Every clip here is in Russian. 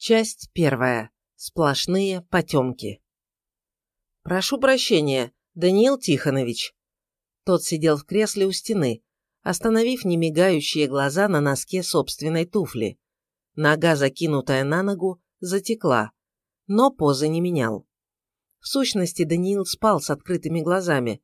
Часть первая. Сплошные потемки. «Прошу прощения, Даниил Тихонович». Тот сидел в кресле у стены, остановив немигающие глаза на носке собственной туфли. Нога, закинутая на ногу, затекла, но позы не менял. В сущности, Даниил спал с открытыми глазами.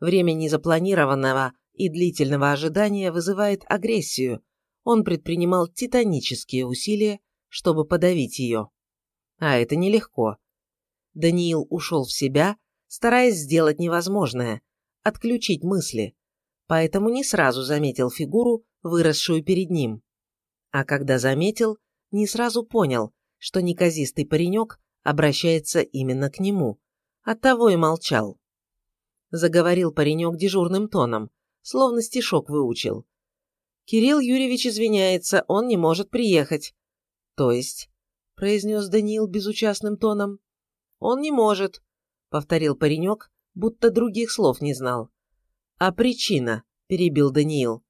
Время незапланированного и длительного ожидания вызывает агрессию. Он предпринимал титанические усилия, чтобы подавить ее. А это нелегко. Даниил ушел в себя, стараясь сделать невозможное – отключить мысли, поэтому не сразу заметил фигуру, выросшую перед ним. А когда заметил, не сразу понял, что неказистый паренек обращается именно к нему. Оттого и молчал. Заговорил паренек дежурным тоном, словно стишок выучил. «Кирилл Юрьевич извиняется, он не может приехать. «То есть?» – произнес Даниил безучастным тоном. «Он не может», – повторил паренек, будто других слов не знал. «А причина?» – перебил Даниил.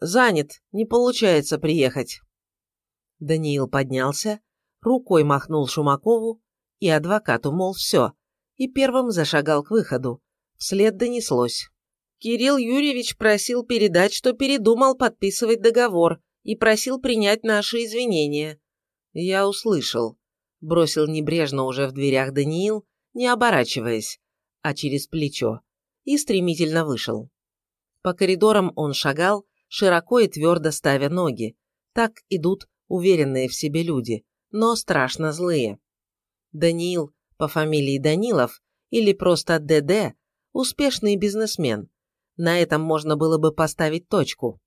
«Занят, не получается приехать». Даниил поднялся, рукой махнул Шумакову и адвокату, мол, все, и первым зашагал к выходу. Вслед донеслось. Кирилл Юрьевич просил передать, что передумал подписывать договор и просил принять наши извинения. «Я услышал», – бросил небрежно уже в дверях Даниил, не оборачиваясь, а через плечо, и стремительно вышел. По коридорам он шагал, широко и твердо ставя ноги. Так идут уверенные в себе люди, но страшно злые. Даниил по фамилии Данилов или просто ДД – успешный бизнесмен. На этом можно было бы поставить точку.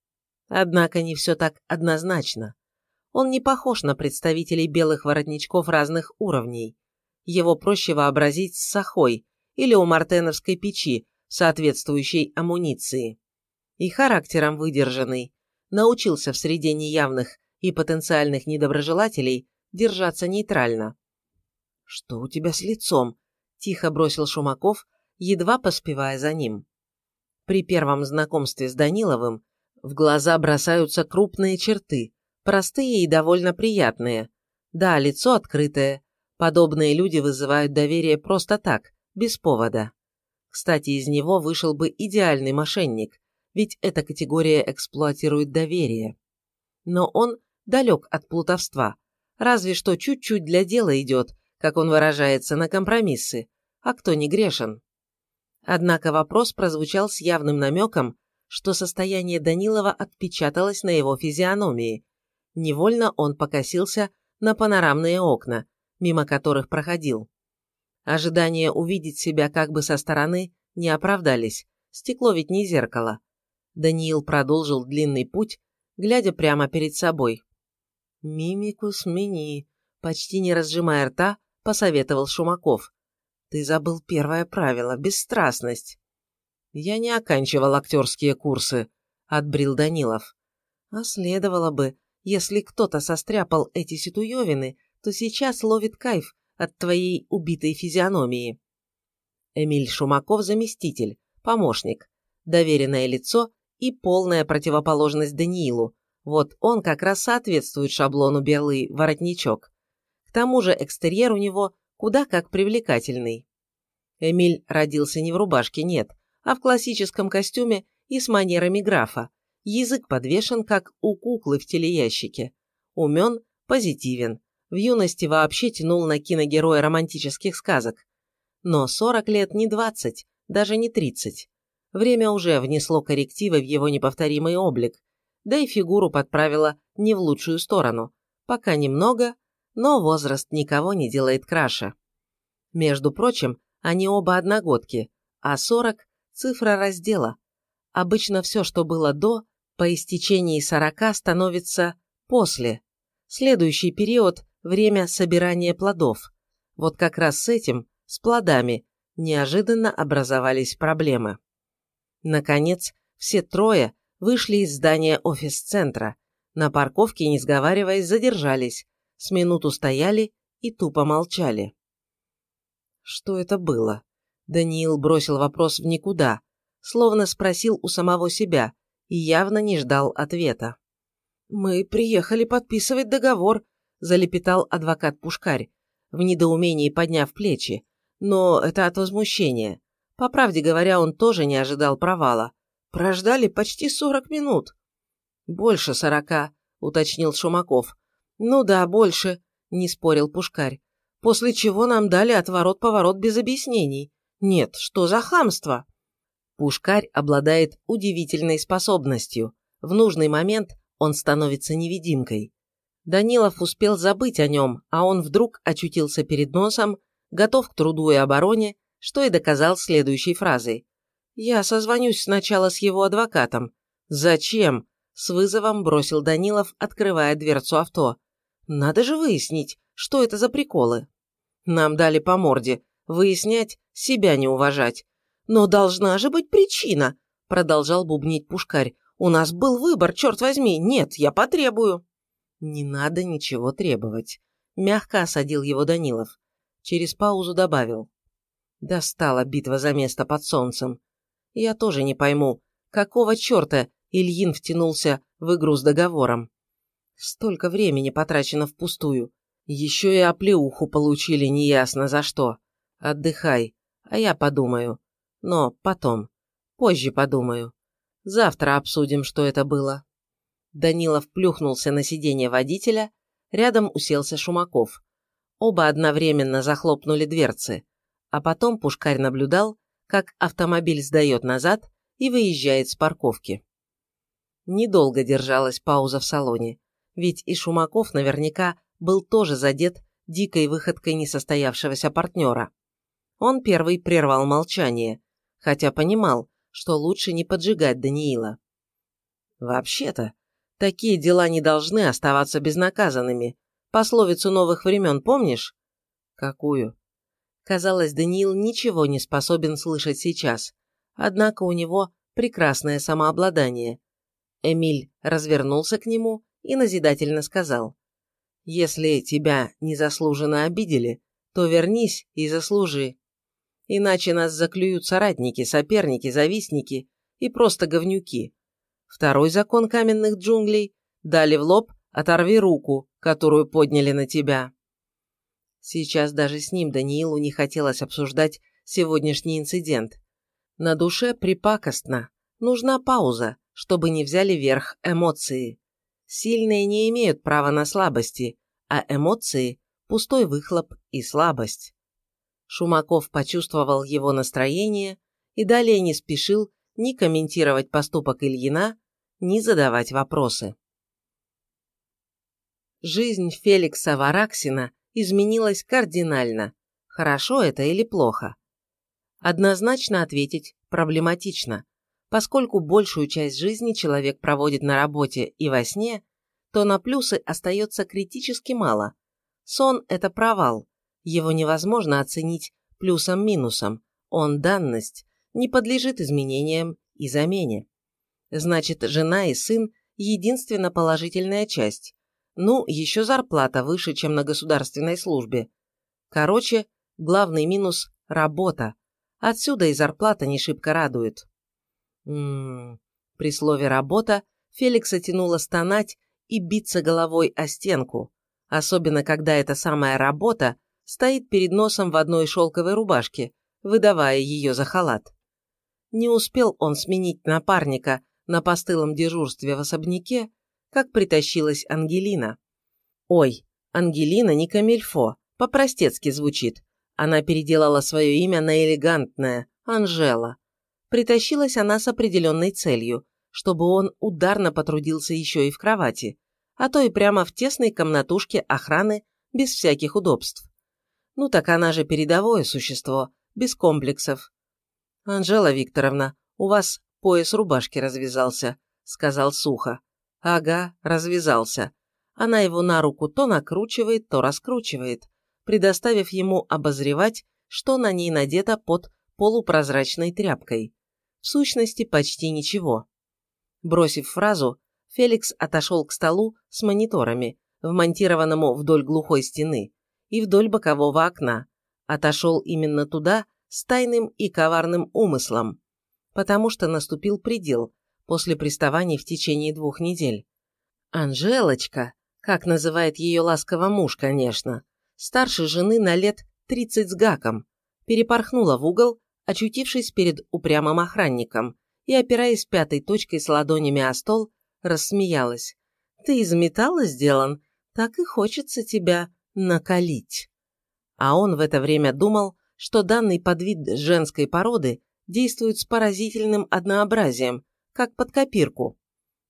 Однако не все так однозначно. Он не похож на представителей белых воротничков разных уровней. Его проще вообразить с сахой или у мартеновской печи соответствующей амуниции. И характером выдержанный, научился в среде неявных и потенциальных недоброжелателей держаться нейтрально. «Что у тебя с лицом?» – тихо бросил Шумаков, едва поспевая за ним. При первом знакомстве с Даниловым в глаза бросаются крупные черты, Простые и довольно приятные. Да, лицо открытое. Подобные люди вызывают доверие просто так, без повода. Кстати, из него вышел бы идеальный мошенник, ведь эта категория эксплуатирует доверие. Но он далек от плутовства, разве что чуть-чуть для дела идет, как он выражается, на компромиссы, а кто не грешен. Однако вопрос прозвучал с явным намеком, что состояние Данилова отпечаталось на его физиономии, Невольно он покосился на панорамные окна, мимо которых проходил. Ожидания увидеть себя как бы со стороны не оправдались, стекло ведь не зеркало. Даниил продолжил длинный путь, глядя прямо перед собой. «Мимику смени», — почти не разжимая рта, посоветовал Шумаков. «Ты забыл первое правило — бесстрастность». «Я не оканчивал актерские курсы», — отбрил Данилов. «А следовало бы», если кто-то состряпал эти ситуевины, то сейчас ловит кайф от твоей убитой физиономии. Эмиль Шумаков – заместитель, помощник, доверенное лицо и полная противоположность Даниилу. Вот он как раз соответствует шаблону белый воротничок. К тому же экстерьер у него куда как привлекательный. Эмиль родился не в рубашке, нет, а в классическом костюме и с манерами графа, Язык подвешен, как у куклы в телеящике. Умен, позитивен. В юности вообще тянул на киногероя романтических сказок. Но 40 лет не 20, даже не 30. Время уже внесло коррективы в его неповторимый облик, да и фигуру подправило не в лучшую сторону. Пока немного, но возраст никого не делает краше. Между прочим, они оба одногодки, а 40 – цифра раздела. Обычно все, что было до, по истечении 40 становится после. Следующий период – время собирания плодов. Вот как раз с этим, с плодами, неожиданно образовались проблемы. Наконец, все трое вышли из здания офис-центра. На парковке, не сговариваясь, задержались, с минуту стояли и тупо молчали. Что это было? Даниил бросил вопрос в никуда, словно спросил у самого себя, и явно не ждал ответа. «Мы приехали подписывать договор», – залепетал адвокат Пушкарь, в недоумении подняв плечи. Но это от возмущения. По правде говоря, он тоже не ожидал провала. Прождали почти сорок минут. «Больше сорока», – уточнил Шумаков. «Ну да, больше», – не спорил Пушкарь. «После чего нам дали отворот-поворот без объяснений. Нет, что за хамство?» Пушкарь обладает удивительной способностью. В нужный момент он становится невидимкой. Данилов успел забыть о нем, а он вдруг очутился перед носом, готов к труду и обороне, что и доказал следующей фразой. «Я созвонюсь сначала с его адвокатом». «Зачем?» – с вызовом бросил Данилов, открывая дверцу авто. «Надо же выяснить, что это за приколы». «Нам дали по морде. Выяснять, себя не уважать». «Но должна же быть причина», – продолжал бубнить Пушкарь. «У нас был выбор, черт возьми. Нет, я потребую». «Не надо ничего требовать», – мягко осадил его Данилов. Через паузу добавил. Достала битва за место под солнцем. Я тоже не пойму, какого черта Ильин втянулся в игру с договором. Столько времени потрачено впустую. Еще и оплеуху получили неясно за что. Отдыхай, а я подумаю. Но потом. Позже подумаю. Завтра обсудим, что это было. Данилов плюхнулся на сиденье водителя, рядом уселся Шумаков. Оба одновременно захлопнули дверцы, а потом Пушкарь наблюдал, как автомобиль сдает назад и выезжает с парковки. Недолго держалась пауза в салоне, ведь и Шумаков наверняка был тоже задет дикой выходкой несостоявшегося партнера. Он первый прервал молчание, хотя понимал, что лучше не поджигать Даниила. «Вообще-то, такие дела не должны оставаться безнаказанными. Пословицу новых времен помнишь?» «Какую?» Казалось, Даниил ничего не способен слышать сейчас, однако у него прекрасное самообладание. Эмиль развернулся к нему и назидательно сказал. «Если тебя незаслуженно обидели, то вернись и заслужи. Иначе нас заклюют соратники, соперники, завистники и просто говнюки. Второй закон каменных джунглей – дали в лоб, оторви руку, которую подняли на тебя. Сейчас даже с ним Даниилу не хотелось обсуждать сегодняшний инцидент. На душе припакостно, нужна пауза, чтобы не взяли верх эмоции. Сильные не имеют права на слабости, а эмоции – пустой выхлоп и слабость. Шумаков почувствовал его настроение и далее не спешил ни комментировать поступок Ильина, ни задавать вопросы. Жизнь Феликса Вараксина изменилась кардинально. Хорошо это или плохо? Однозначно ответить проблематично. Поскольку большую часть жизни человек проводит на работе и во сне, то на плюсы остается критически мало. Сон – это провал, его невозможно оценить плюсом-минусом, он данность, не подлежит изменениям и замене. Значит, жена и сын – единственно положительная часть. Ну, еще зарплата выше, чем на государственной службе. Короче, главный минус – работа. Отсюда и зарплата не шибко радует. Ммм, при слове «работа» Феликса тянуло стонать и биться головой о стенку, особенно когда эта самая работа стоит перед носом в одной шелковой рубашке, выдавая ее за халат. Не успел он сменить напарника на постылом дежурстве в особняке, как притащилась Ангелина. Ой, Ангелина не камильфо, по-простецки звучит. Она переделала свое имя на элегантное – Анжела. Притащилась она с определенной целью, чтобы он ударно потрудился еще и в кровати, а то и прямо в тесной комнатушке охраны без всяких удобств. Ну так она же передовое существо, без комплексов. «Анжела Викторовна, у вас пояс рубашки развязался», — сказал сухо. «Ага, развязался». Она его на руку то накручивает, то раскручивает, предоставив ему обозревать, что на ней надето под полупрозрачной тряпкой. В сущности, почти ничего. Бросив фразу, Феликс отошел к столу с мониторами, вмонтированному вдоль глухой стены, и вдоль бокового окна. Отошел именно туда с тайным и коварным умыслом, потому что наступил предел после приставаний в течение двух недель. Анжелочка, как называет ее ласково муж, конечно, старше жены на лет 30 с гаком, перепорхнула в угол, очутившись перед упрямым охранником, и, опираясь пятой точкой с ладонями о стол, рассмеялась. «Ты из металла сделан, так и хочется тебя накалить». А он в это время думал, что данный подвид женской породы действует с поразительным однообразием, как под копирку.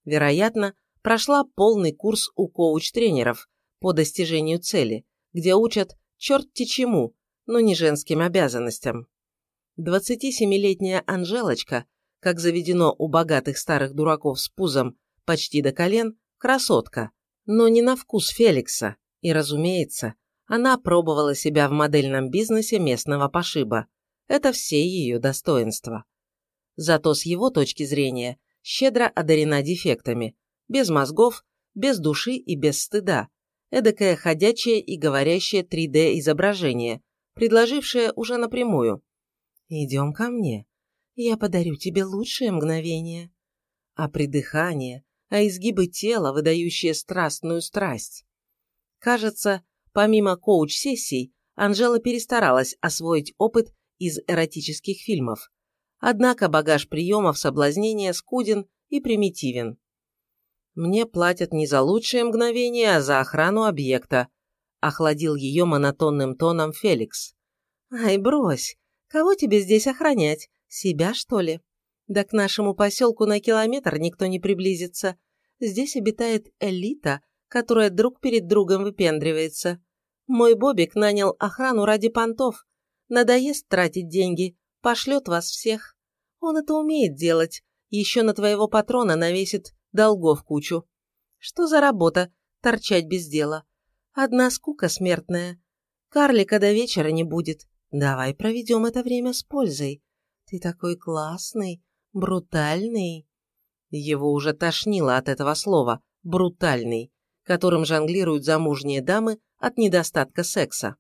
Вероятно, прошла полный курс у коуч-тренеров по достижению цели, где учат черт-те чему, но не женским обязанностям. 27-летняя Анжелочка, как заведено у богатых старых дураков с пузом почти до колен, красотка, но не на вкус Феликса, и, разумеется, она пробовала себя в модельном бизнесе местного пошиба. Это все ее достоинства. Зато с его точки зрения щедро одарена дефектами, без мозгов, без души и без стыда, эдакое ходячее и говорящее 3D-изображение, предложившее уже напрямую. «Идем ко мне, я подарю тебе лучшее мгновение». А придыхание, а изгибы тела, выдающие страстную страсть. Кажется, помимо коуч-сессий, Анжела перестаралась освоить опыт из эротических фильмов. Однако багаж приемов соблазнения скуден и примитивен. Мне платят не за лучшее мгновение, а за охрану объекта», – охладил ее монотонным тоном Феликс. «Ай, брось! Кого тебе здесь охранять? Себя, что ли? Да к нашему поселку на километр никто не приблизится. Здесь обитает элита, которая друг перед другом выпендривается. Мой Бобик нанял охрану ради понтов. Надоест тратить деньги, пошлет вас всех. Он это умеет делать. Еще на твоего патрона навесит долгов кучу. Что за работа – торчать без дела? Одна скука смертная. Карлика до вечера не будет. Давай проведем это время с пользой. Ты такой классный, брутальный. Его уже тошнило от этого слова «брутальный», которым жонглируют замужние дамы от недостатка секса.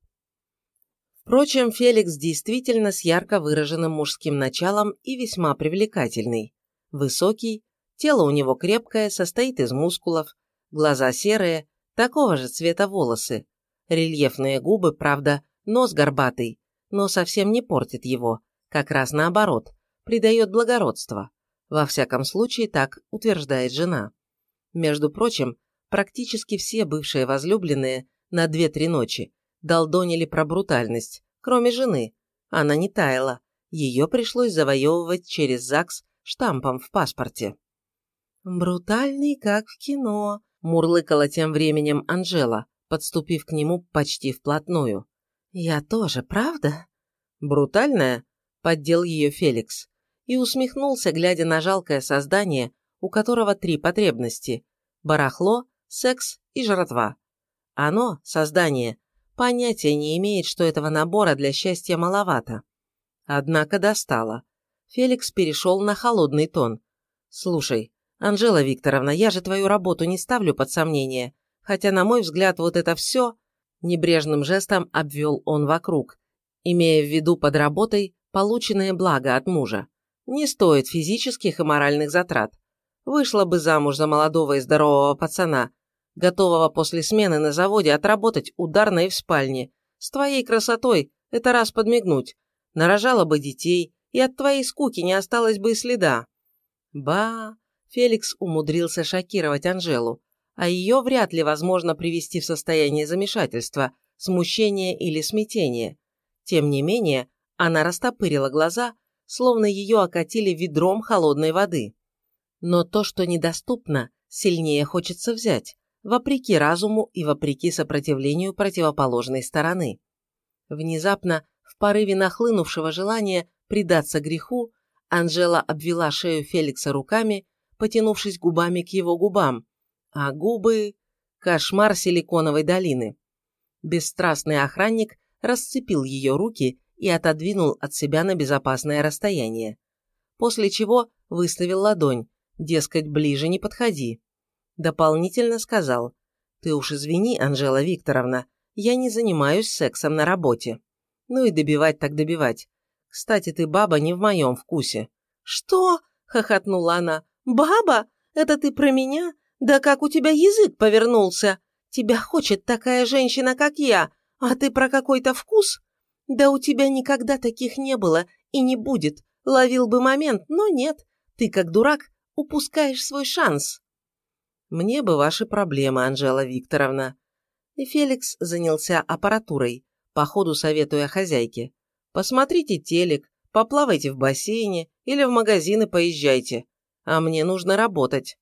Впрочем, Феликс действительно с ярко выраженным мужским началом и весьма привлекательный. Высокий, Тело у него крепкое, состоит из мускулов, глаза серые, такого же цвета волосы. Рельефные губы, правда, нос горбатый, но совсем не портит его, как раз наоборот, придает благородство. Во всяком случае, так утверждает жена. Между прочим, практически все бывшие возлюбленные на две-три ночи долдонили про брутальность, кроме жены. Она не таяла, ее пришлось завоевывать через ЗАГС штампом в паспорте. «Брутальный, как в кино», – мурлыкала тем временем Анжела, подступив к нему почти вплотную. «Я тоже, правда?» «Брутальная?» – поддел ее Феликс. И усмехнулся, глядя на жалкое создание, у которого три потребности – барахло, секс и жратва. Оно, создание, понятия не имеет, что этого набора для счастья маловато. Однако достало. Феликс перешел на холодный тон. «Слушай, «Анжела Викторовна, я же твою работу не ставлю под сомнение, хотя, на мой взгляд, вот это все...» Небрежным жестом обвел он вокруг, имея в виду под работой полученное благо от мужа. Не стоит физических и моральных затрат. Вышла бы замуж за молодого и здорового пацана, готового после смены на заводе отработать ударной в спальне. С твоей красотой это раз подмигнуть. Нарожала бы детей, и от твоей скуки не осталось бы и следа. Ба, Феликс умудрился шокировать Анжелу, а ее вряд ли возможно привести в состояние замешательства, смущения или смятения. Тем не менее, она растопырила глаза, словно ее окатили ведром холодной воды. Но то, что недоступно, сильнее хочется взять, вопреки разуму и вопреки сопротивлению противоположной стороны. Внезапно, в порыве нахлынувшего желания предаться греху, Анжела обвела шею Феликса руками потянувшись губами к его губам, а губы – кошмар силиконовой долины. Бесстрастный охранник расцепил ее руки и отодвинул от себя на безопасное расстояние. После чего выставил ладонь, дескать, ближе не подходи. Дополнительно сказал, «Ты уж извини, Анжела Викторовна, я не занимаюсь сексом на работе. Ну и добивать так добивать. Кстати, ты баба не в моем вкусе». «Что?» – хохотнула она. «Баба? Это ты про меня? Да как у тебя язык повернулся? Тебя хочет такая женщина, как я, а ты про какой-то вкус? Да у тебя никогда таких не было и не будет. Ловил бы момент, но нет. Ты, как дурак, упускаешь свой шанс. Мне бы ваши проблемы, Анжела Викторовна. И Феликс занялся аппаратурой, по ходу советуя хозяйке. Посмотрите телек, поплавайте в бассейне или в магазины поезжайте. А мне нужно работать.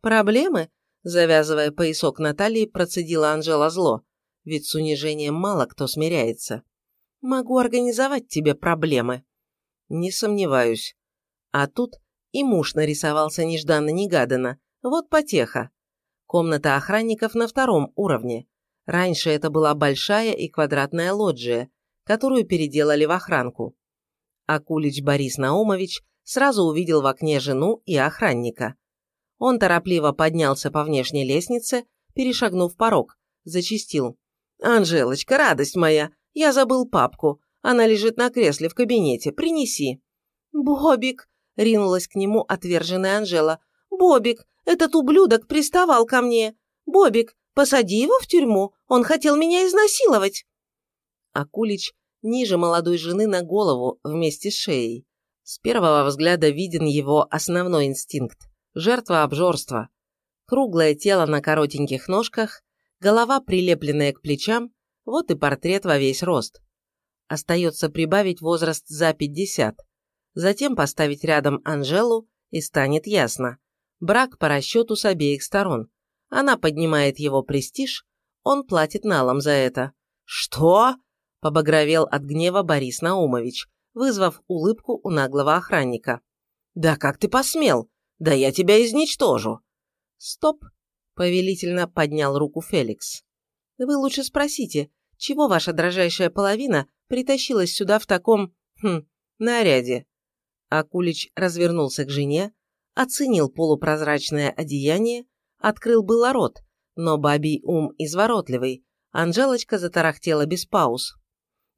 Проблемы? Завязывая поясок Натальи, процедила Анжела зло. Ведь с унижением мало кто смиряется. Могу организовать тебе проблемы. Не сомневаюсь. А тут и муж нарисовался нежданно-негаданно. Вот потеха. Комната охранников на втором уровне. Раньше это была большая и квадратная лоджия, которую переделали в охранку. Акулич Борис Наумович сразу увидел в окне жену и охранника. Он торопливо поднялся по внешней лестнице, перешагнув порог, зачистил. «Анжелочка, радость моя, я забыл папку. Она лежит на кресле в кабинете. Принеси». «Бобик!» – ринулась к нему отверженная Анжела. «Бобик, этот ублюдок приставал ко мне. Бобик, посади его в тюрьму. Он хотел меня изнасиловать». Акулич ниже молодой жены на голову вместе с шеей. С первого взгляда виден его основной инстинкт – жертва обжорства. Круглое тело на коротеньких ножках, голова, прилепленная к плечам, вот и портрет во весь рост. Остается прибавить возраст за 50. Затем поставить рядом Анжелу, и станет ясно. Брак по расчету с обеих сторон. Она поднимает его престиж, он платит налом за это. «Что?» – побагровел от гнева Борис Наумович, вызвав улыбку у наглого охранника. «Да как ты посмел? Да я тебя изничтожу!» «Стоп!» – повелительно поднял руку Феликс. Вы лучше спросите, чего ваша дрожайшая половина притащилась сюда в таком, хм, наряде?» Акулич развернулся к жене, оценил полупрозрачное одеяние, открыл было рот, но бабий ум изворотливый. Анжелочка затарахтела без пауз.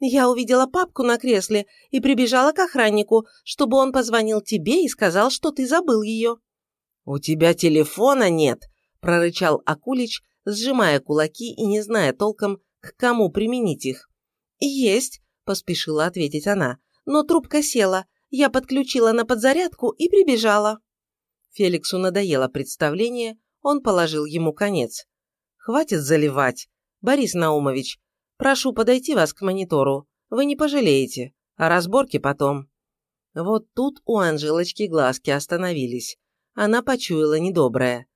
«Я увидела папку на кресле и прибежала к охраннику, чтобы он позвонил тебе и сказал, что ты забыл ее». «У тебя телефона нет», – прорычал Акулич, сжимая кулаки и не зная толком, к кому применить их. «Есть», – поспешила ответить она, – «но трубка села. Я подключила на подзарядку и прибежала». Феликсу надоело представление, он положил ему конец. «Хватит заливать. Борис Наумович, прошу подойти вас к монитору. Вы не пожалеете. А разборки потом». Вот тут у Анжелочки глазки остановились. Она почуяла недоброе.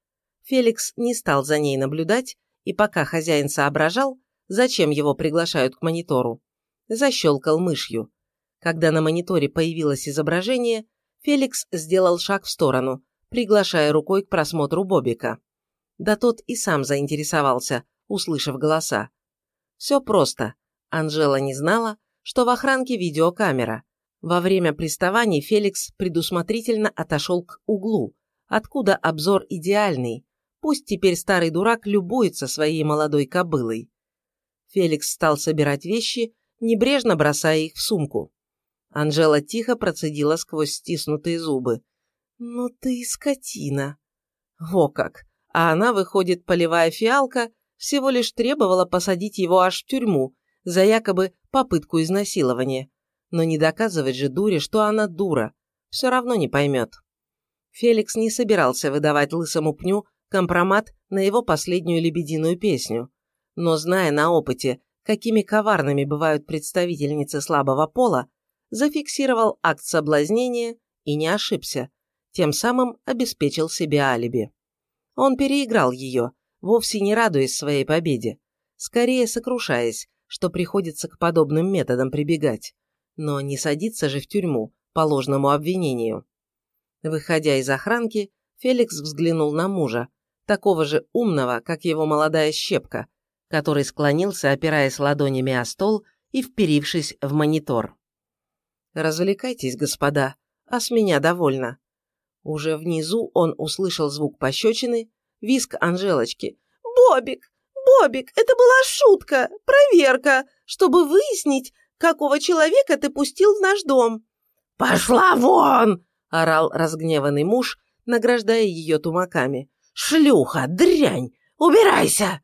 Феликс не стал за ней наблюдать, и пока хозяин соображал, зачем его приглашают к монитору, защелкал мышью. Когда на мониторе появилось изображение, Феликс сделал шаг в сторону, приглашая рукой к просмотру Бобика. Да тот и сам заинтересовался, услышав голоса. Все просто. Анжела не знала, что в охранке видеокамера. Во время приставаний Феликс предусмотрительно отошел к углу, откуда обзор идеальный, Пусть теперь старый дурак любуется своей молодой кобылой. Феликс стал собирать вещи, небрежно бросая их в сумку. Анжела тихо процедила сквозь стиснутые зубы. «Ну ты скотина!» Во как! А она, выходит, полевая фиалка, всего лишь требовала посадить его аж в тюрьму за якобы попытку изнасилования. Но не доказывать же дуре, что она дура. Все равно не поймет. Феликс не собирался выдавать лысому пню компромат на его последнюю лебединую песню. Но зная на опыте, какими коварными бывают представительницы слабого пола, зафиксировал акт соблазнения и не ошибся, тем самым обеспечил себе алиби. Он переиграл ее, вовсе не радуясь своей победе, скорее сокрушаясь, что приходится к подобным методам прибегать, но не садиться же в тюрьму по ложному обвинению. Выходя из охранки, Феликс взглянул на мужа, такого же умного, как его молодая щепка, который склонился, опираясь ладонями о стол и вперившись в монитор. «Развлекайтесь, господа, а с меня довольно». Уже внизу он услышал звук пощечины, виск Анжелочки. «Бобик! Бобик! Это была шутка! Проверка! Чтобы выяснить, какого человека ты пустил в наш дом!» «Пошла вон!» – орал разгневанный муж, награждая ее тумаками. «Шлюха! Дрянь! Убирайся!»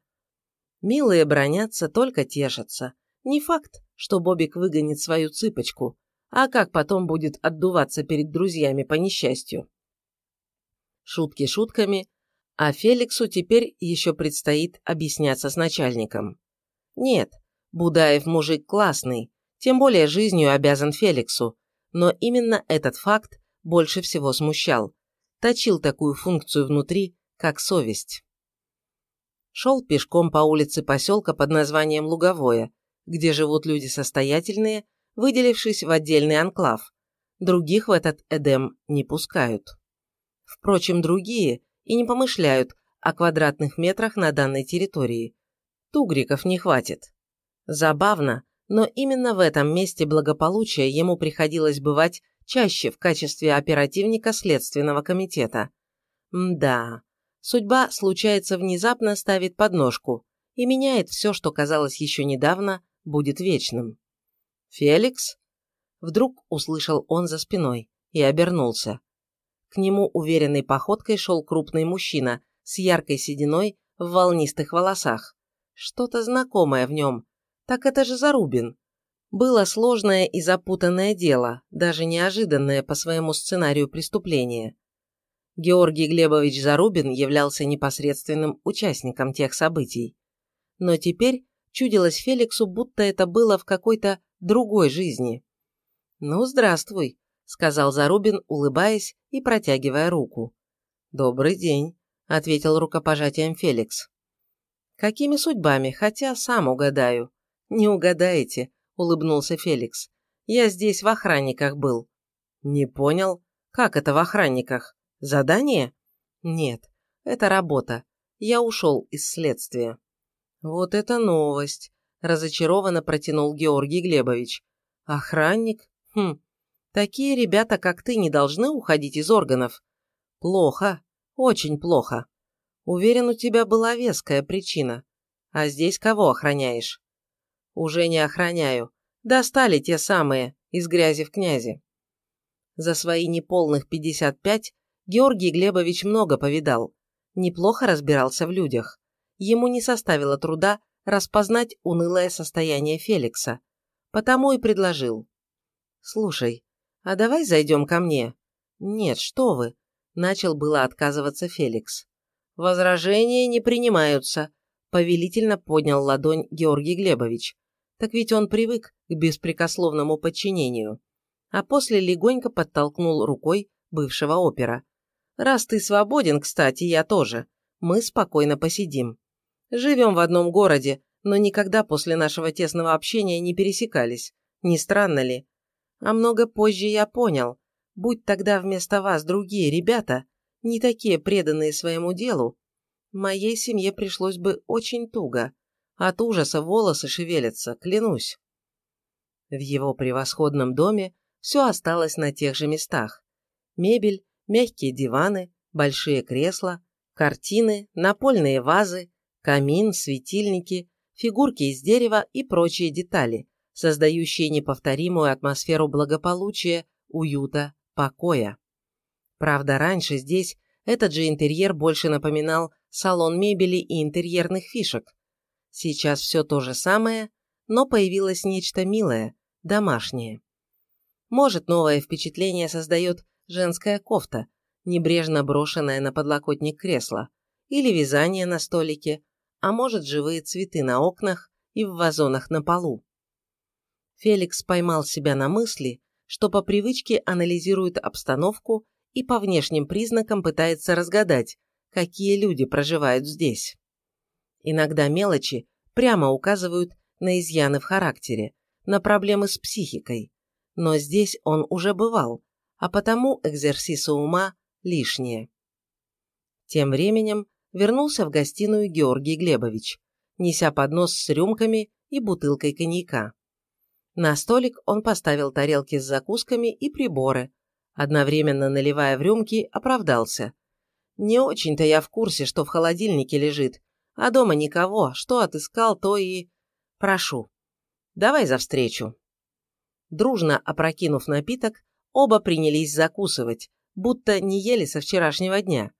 Милые бронятся, только тешатся. Не факт, что Бобик выгонит свою цыпочку, а как потом будет отдуваться перед друзьями по несчастью. Шутки шутками, а Феликсу теперь еще предстоит объясняться с начальником. Нет, Будаев мужик классный, тем более жизнью обязан Феликсу, но именно этот факт больше всего смущал, точил такую функцию внутри, как совесть. Шел пешком по улице поселка под названием Луговое, где живут люди состоятельные, выделившись в отдельный анклав. Других в этот Эдем не пускают. Впрочем, другие и не помышляют о квадратных метрах на данной территории. Тугриков не хватит. Забавно, но именно в этом месте благополучия ему приходилось бывать чаще в качестве оперативника Следственного комитета. Мда, Судьба, случается, внезапно ставит подножку и меняет все, что казалось еще недавно, будет вечным. «Феликс?» Вдруг услышал он за спиной и обернулся. К нему уверенной походкой шел крупный мужчина с яркой сединой в волнистых волосах. Что-то знакомое в нем. Так это же Зарубин. Было сложное и запутанное дело, даже неожиданное по своему сценарию преступления. Георгий Глебович Зарубин являлся непосредственным участником тех событий. Но теперь чудилось Феликсу, будто это было в какой-то другой жизни. «Ну, здравствуй», – сказал Зарубин, улыбаясь и протягивая руку. «Добрый день», – ответил рукопожатием Феликс. «Какими судьбами, хотя сам угадаю». «Не угадаете», – улыбнулся Феликс. «Я здесь в охранниках был». «Не понял. Как это в охранниках?» Задание? Нет, это работа. Я ушел из следствия. Вот это новость, разочарованно протянул Георгий Глебович. Охранник? Хм, такие ребята, как ты, не должны уходить из органов. Плохо, очень плохо. Уверен, у тебя была веская причина. А здесь кого охраняешь? Уже не охраняю. Достали те самые, из грязи в князи. За свои неполных 55 Георгий Глебович много повидал, неплохо разбирался в людях. Ему не составило труда распознать унылое состояние Феликса, потому и предложил. «Слушай, а давай зайдем ко мне?» «Нет, что вы!» – начал было отказываться Феликс. «Возражения не принимаются», – повелительно поднял ладонь Георгий Глебович. Так ведь он привык к беспрекословному подчинению. А после легонько подтолкнул рукой бывшего опера. Раз ты свободен, кстати, я тоже. Мы спокойно посидим. Живем в одном городе, но никогда после нашего тесного общения не пересекались. Не странно ли? А много позже я понял, будь тогда вместо вас другие ребята, не такие преданные своему делу, моей семье пришлось бы очень туго. От ужаса волосы шевелятся, клянусь. В его превосходном доме все осталось на тех же местах. Мебель, мягкие диваны, большие кресла, картины, напольные вазы, камин, светильники, фигурки из дерева и прочие детали, создающие неповторимую атмосферу благополучия, уюта, покоя. Правда, раньше здесь этот же интерьер больше напоминал салон мебели и интерьерных фишек. Сейчас все то же самое, но появилось нечто милое, домашнее. Может, новое впечатление создает женская кофта, небрежно брошенная на подлокотник кресла, или вязание на столике, а может живые цветы на окнах и в вазонах на полу. Феликс поймал себя на мысли, что по привычке анализирует обстановку и по внешним признакам пытается разгадать, какие люди проживают здесь. Иногда мелочи прямо указывают на изъяны в характере, на проблемы с психикой, но здесь он уже бывал, а потому экзерсисы ума лишние. Тем временем вернулся в гостиную Георгий Глебович, неся поднос с рюмками и бутылкой коньяка. На столик он поставил тарелки с закусками и приборы, одновременно наливая в рюмки, оправдался. «Не очень-то я в курсе, что в холодильнике лежит, а дома никого, что отыскал, то и... Прошу. Давай за встречу». Дружно опрокинув напиток, Оба принялись закусывать, будто не ели со вчерашнего дня.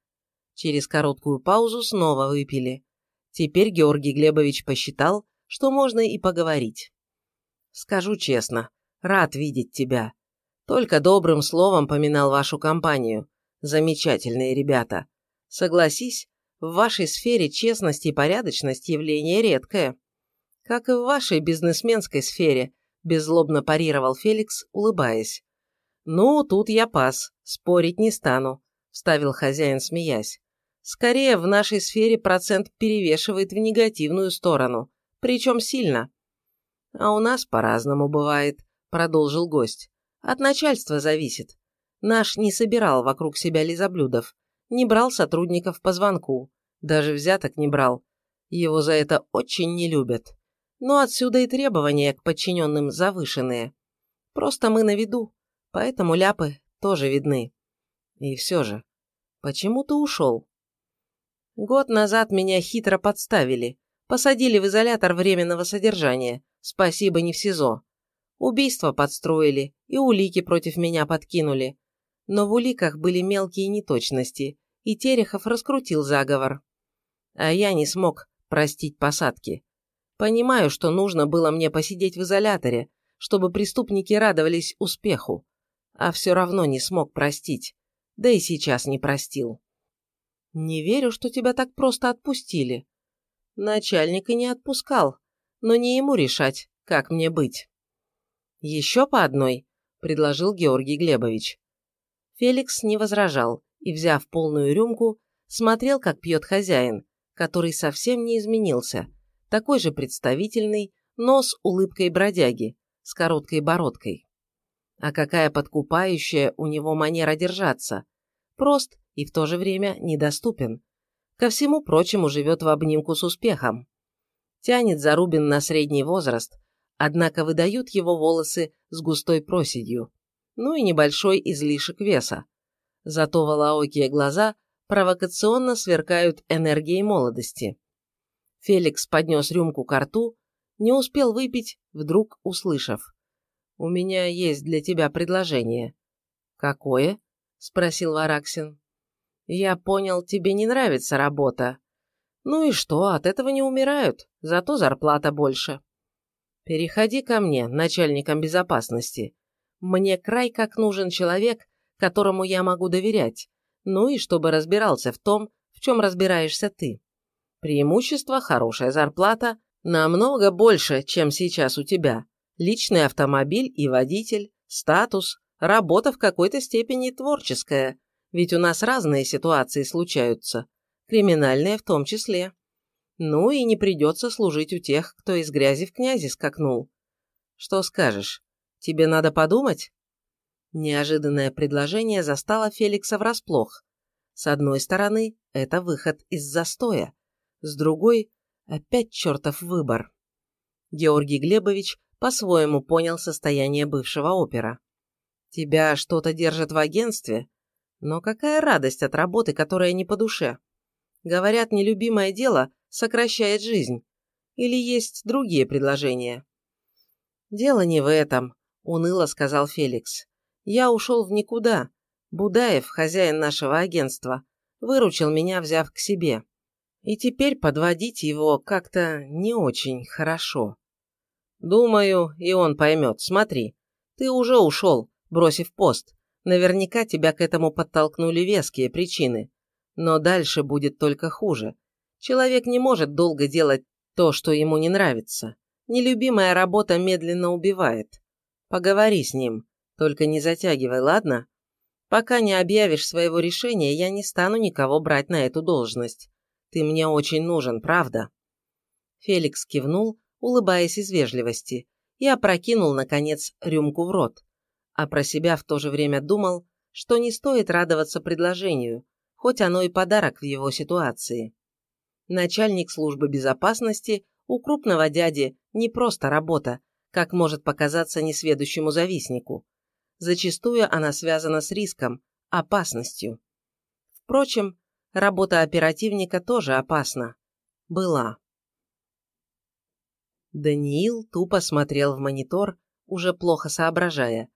Через короткую паузу снова выпили. Теперь Георгий Глебович посчитал, что можно и поговорить. «Скажу честно, рад видеть тебя. Только добрым словом поминал вашу компанию. Замечательные ребята. Согласись, в вашей сфере честность и порядочность явление редкое. Как и в вашей бизнесменской сфере, беззлобно парировал Феликс, улыбаясь. Ну, тут я пас, спорить не стану, вставил хозяин, смеясь. Скорее, в нашей сфере процент перевешивает в негативную сторону, причем сильно. А у нас по-разному бывает, продолжил гость. От начальства зависит. Наш не собирал вокруг себя лизоблюдов, не брал сотрудников по звонку, даже взяток не брал. Его за это очень не любят. Но отсюда и требования к подчиненным завышенные. Просто мы на виду, поэтому ляпы тоже видны. И все же, почему ты ушел? Год назад меня хитро подставили. Посадили в изолятор временного содержания. Спасибо, не в СИЗО. Убийство подстроили и улики против меня подкинули. Но в уликах были мелкие неточности, и Терехов раскрутил заговор. А я не смог простить посадки. Понимаю, что нужно было мне посидеть в изоляторе, чтобы преступники радовались успеху, а все равно не смог простить, да и сейчас не простил. Не верю, что тебя так просто отпустили. Начальник и не отпускал, но не ему решать, как мне быть. Еще по одной, предложил Георгий Глебович. Феликс не возражал и, взяв полную рюмку, смотрел, как пьет хозяин, который совсем не изменился, такой же представительный, но с улыбкой бродяги, с короткой бородкой. А какая подкупающая у него манера держаться. Прост и в то же время недоступен. Ко всему прочему живет в обнимку с успехом. Тянет Зарубин на средний возраст, однако выдают его волосы с густой проседью ну и небольшой излишек веса. Зато волоокие глаза провокационно сверкают энергией молодости. Феликс поднес рюмку к рту, не успел выпить, вдруг услышав. «У меня есть для тебя предложение». «Какое?» – спросил Вараксин. «Я понял, тебе не нравится работа». «Ну и что, от этого не умирают, зато зарплата больше». «Переходи ко мне, начальником безопасности. Мне край как нужен человек, которому я могу доверять, ну и чтобы разбирался в том, в чем разбираешься ты. Преимущество – хорошая зарплата, намного больше, чем сейчас у тебя. Личный автомобиль и водитель, статус, работа в какой-то степени творческая, ведь у нас разные ситуации случаются, криминальные в том числе. Ну и не придется служить у тех, кто из грязи в князи скакнул. Что скажешь? Тебе надо подумать?» Неожиданное предложение застало Феликса врасплох. С одной стороны, это выход из застоя. С другой, опять чертов выбор. Георгий Глебович по-своему понял состояние бывшего опера. «Тебя что-то держит в агентстве? Но какая радость от работы, которая не по душе? Говорят, нелюбимое дело сокращает жизнь. Или есть другие предложения?» «Дело не в этом», уныло сказал Феликс. «Я ушел в никуда. Будаев, хозяин нашего агентства, выручил меня, взяв к себе. И теперь подводить его как-то не очень хорошо. Думаю, и он поймет. Смотри, ты уже ушел, бросив пост. Наверняка тебя к этому подтолкнули веские причины. Но дальше будет только хуже. Человек не может долго делать то, что ему не нравится. Нелюбимая работа медленно убивает. Поговори с ним, только не затягивай, ладно? Пока не объявишь своего решения, я не стану никого брать на эту должность. Ты мне очень нужен, правда?» Феликс кивнул, улыбаясь из вежливости, и опрокинул, наконец, рюмку в рот. А про себя в то же время думал, что не стоит радоваться предложению, хоть оно и подарок в его ситуации. Начальник службы безопасности у крупного дяди не просто работа, как может показаться несведущему завистнику. Зачастую она связана с риском, опасностью. Впрочем, работа оперативника тоже опасна. Была. Даниил тупо смотрел в монитор, уже плохо соображая.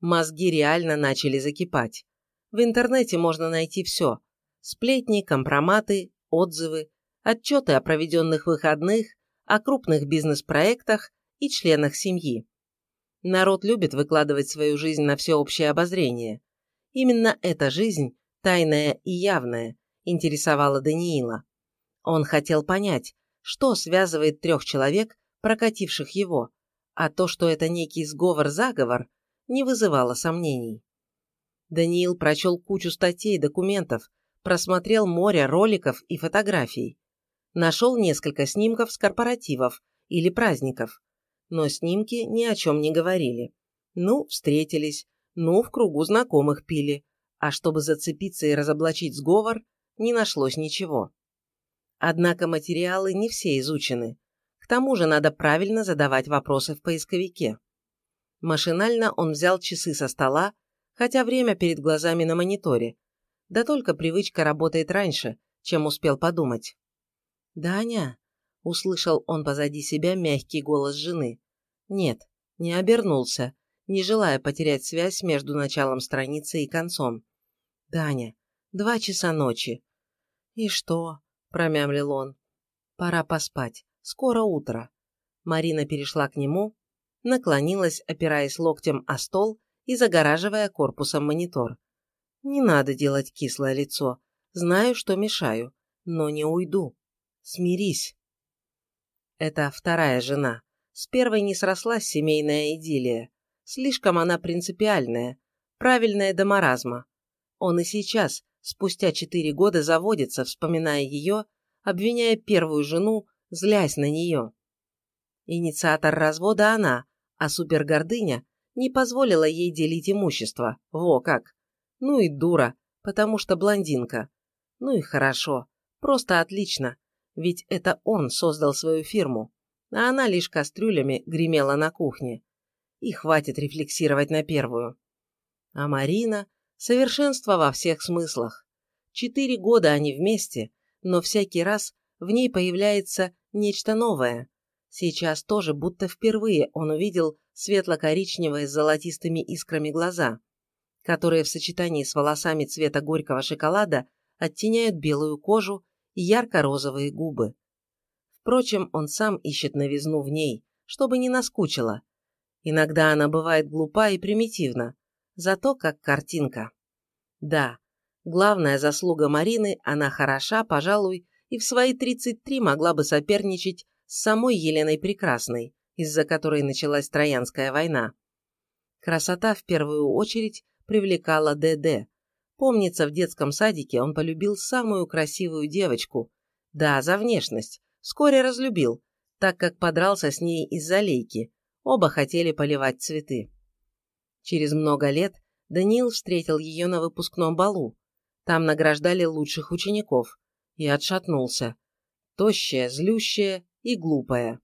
Мозги реально начали закипать. В интернете можно найти все. Сплетни, компроматы, отзывы, отчеты о проведенных выходных, о крупных бизнес-проектах и членах семьи. Народ любит выкладывать свою жизнь на всеобщее обозрение. Именно эта жизнь, тайная и явная, интересовала Даниила. Он хотел понять, что связывает трех человек, прокативших его, а то, что это некий сговор-заговор, не вызывало сомнений. Даниил прочел кучу статей, документов, просмотрел море роликов и фотографий. Нашел несколько снимков с корпоративов или праздников. Но снимки ни о чем не говорили. Ну, встретились, ну, в кругу знакомых пили. А чтобы зацепиться и разоблачить сговор, не нашлось ничего. Однако материалы не все изучены. К тому же надо правильно задавать вопросы в поисковике. Машинально он взял часы со стола, хотя время перед глазами на мониторе. Да только привычка работает раньше, чем успел подумать. «Даня!» – услышал он позади себя мягкий голос жены. Нет, не обернулся, не желая потерять связь между началом страницы и концом. «Даня, два часа ночи». «И что?» – промямлил он. «Пора поспать. Скоро утро». Марина перешла к нему, наклонилась, опираясь локтем о стол и загораживая корпусом монитор. «Не надо делать кислое лицо. Знаю, что мешаю, но не уйду. Смирись». Это вторая жена. С первой не срослась семейная идиллия. Слишком она принципиальная, правильная до маразма. Он и сейчас, спустя четыре года, заводится, вспоминая ее, обвиняя первую жену, злясь на нее. Инициатор развода она, а супергордыня не позволила ей делить имущество. Во как! Ну и дура, потому что блондинка. Ну и хорошо, просто отлично, ведь это он создал свою фирму, а она лишь кастрюлями гремела на кухне. И хватит рефлексировать на первую. А Марина – совершенство во всех смыслах. Четыре года они вместе, но всякий раз в ней появляется нечто новое, Сейчас тоже, будто впервые, он увидел светло-коричневые с золотистыми искрами глаза, которые в сочетании с волосами цвета горького шоколада оттеняют белую кожу и ярко-розовые губы. Впрочем, он сам ищет новизну в ней, чтобы не наскучила. Иногда она бывает глупа и примитивна, зато как картинка. Да, главная заслуга Марины, она хороша, пожалуй, и в свои 33 могла бы соперничать с самой Еленой Прекрасной, из-за которой началась Троянская война. Красота в первую очередь привлекала ДД. Помнится, в детском садике он полюбил самую красивую девочку. Да, за внешность. Вскоре разлюбил, так как подрался с ней из-за лейки. Оба хотели поливать цветы. Через много лет Даниил встретил ее на выпускном балу. Там награждали лучших учеников. И отшатнулся. Тощая, злющая и глупая.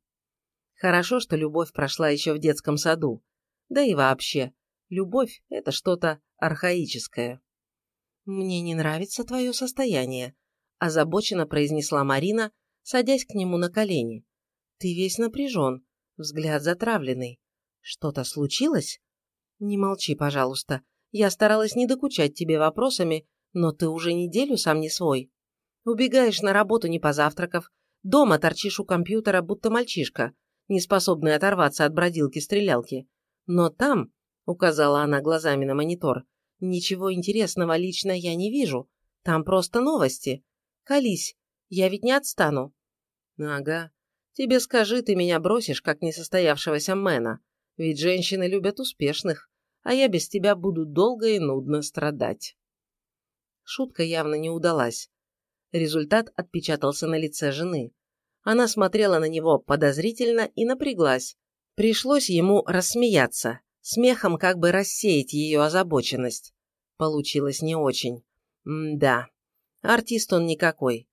Хорошо, что любовь прошла еще в детском саду. Да и вообще, любовь – это что-то архаическое. «Мне не нравится твое состояние», – озабоченно произнесла Марина, садясь к нему на колени. «Ты весь напряжен, взгляд затравленный. Что-то случилось?» «Не молчи, пожалуйста. Я старалась не докучать тебе вопросами, но ты уже неделю сам не свой. Убегаешь на работу, не позавтракав, Дома торчишь у компьютера, будто мальчишка, не способный оторваться от бродилки-стрелялки. Но там, указала она глазами на монитор, ничего интересного лично я не вижу. Там просто новости. Колись, я ведь не отстану. Ага. Тебе скажи, ты меня бросишь, как несостоявшегося мэна. Ведь женщины любят успешных, а я без тебя буду долго и нудно страдать. Шутка явно не удалась. Результат отпечатался на лице жены. Она смотрела на него подозрительно и напряглась. Пришлось ему рассмеяться, смехом как бы рассеять ее озабоченность. Получилось не очень. М-да, артист он никакой.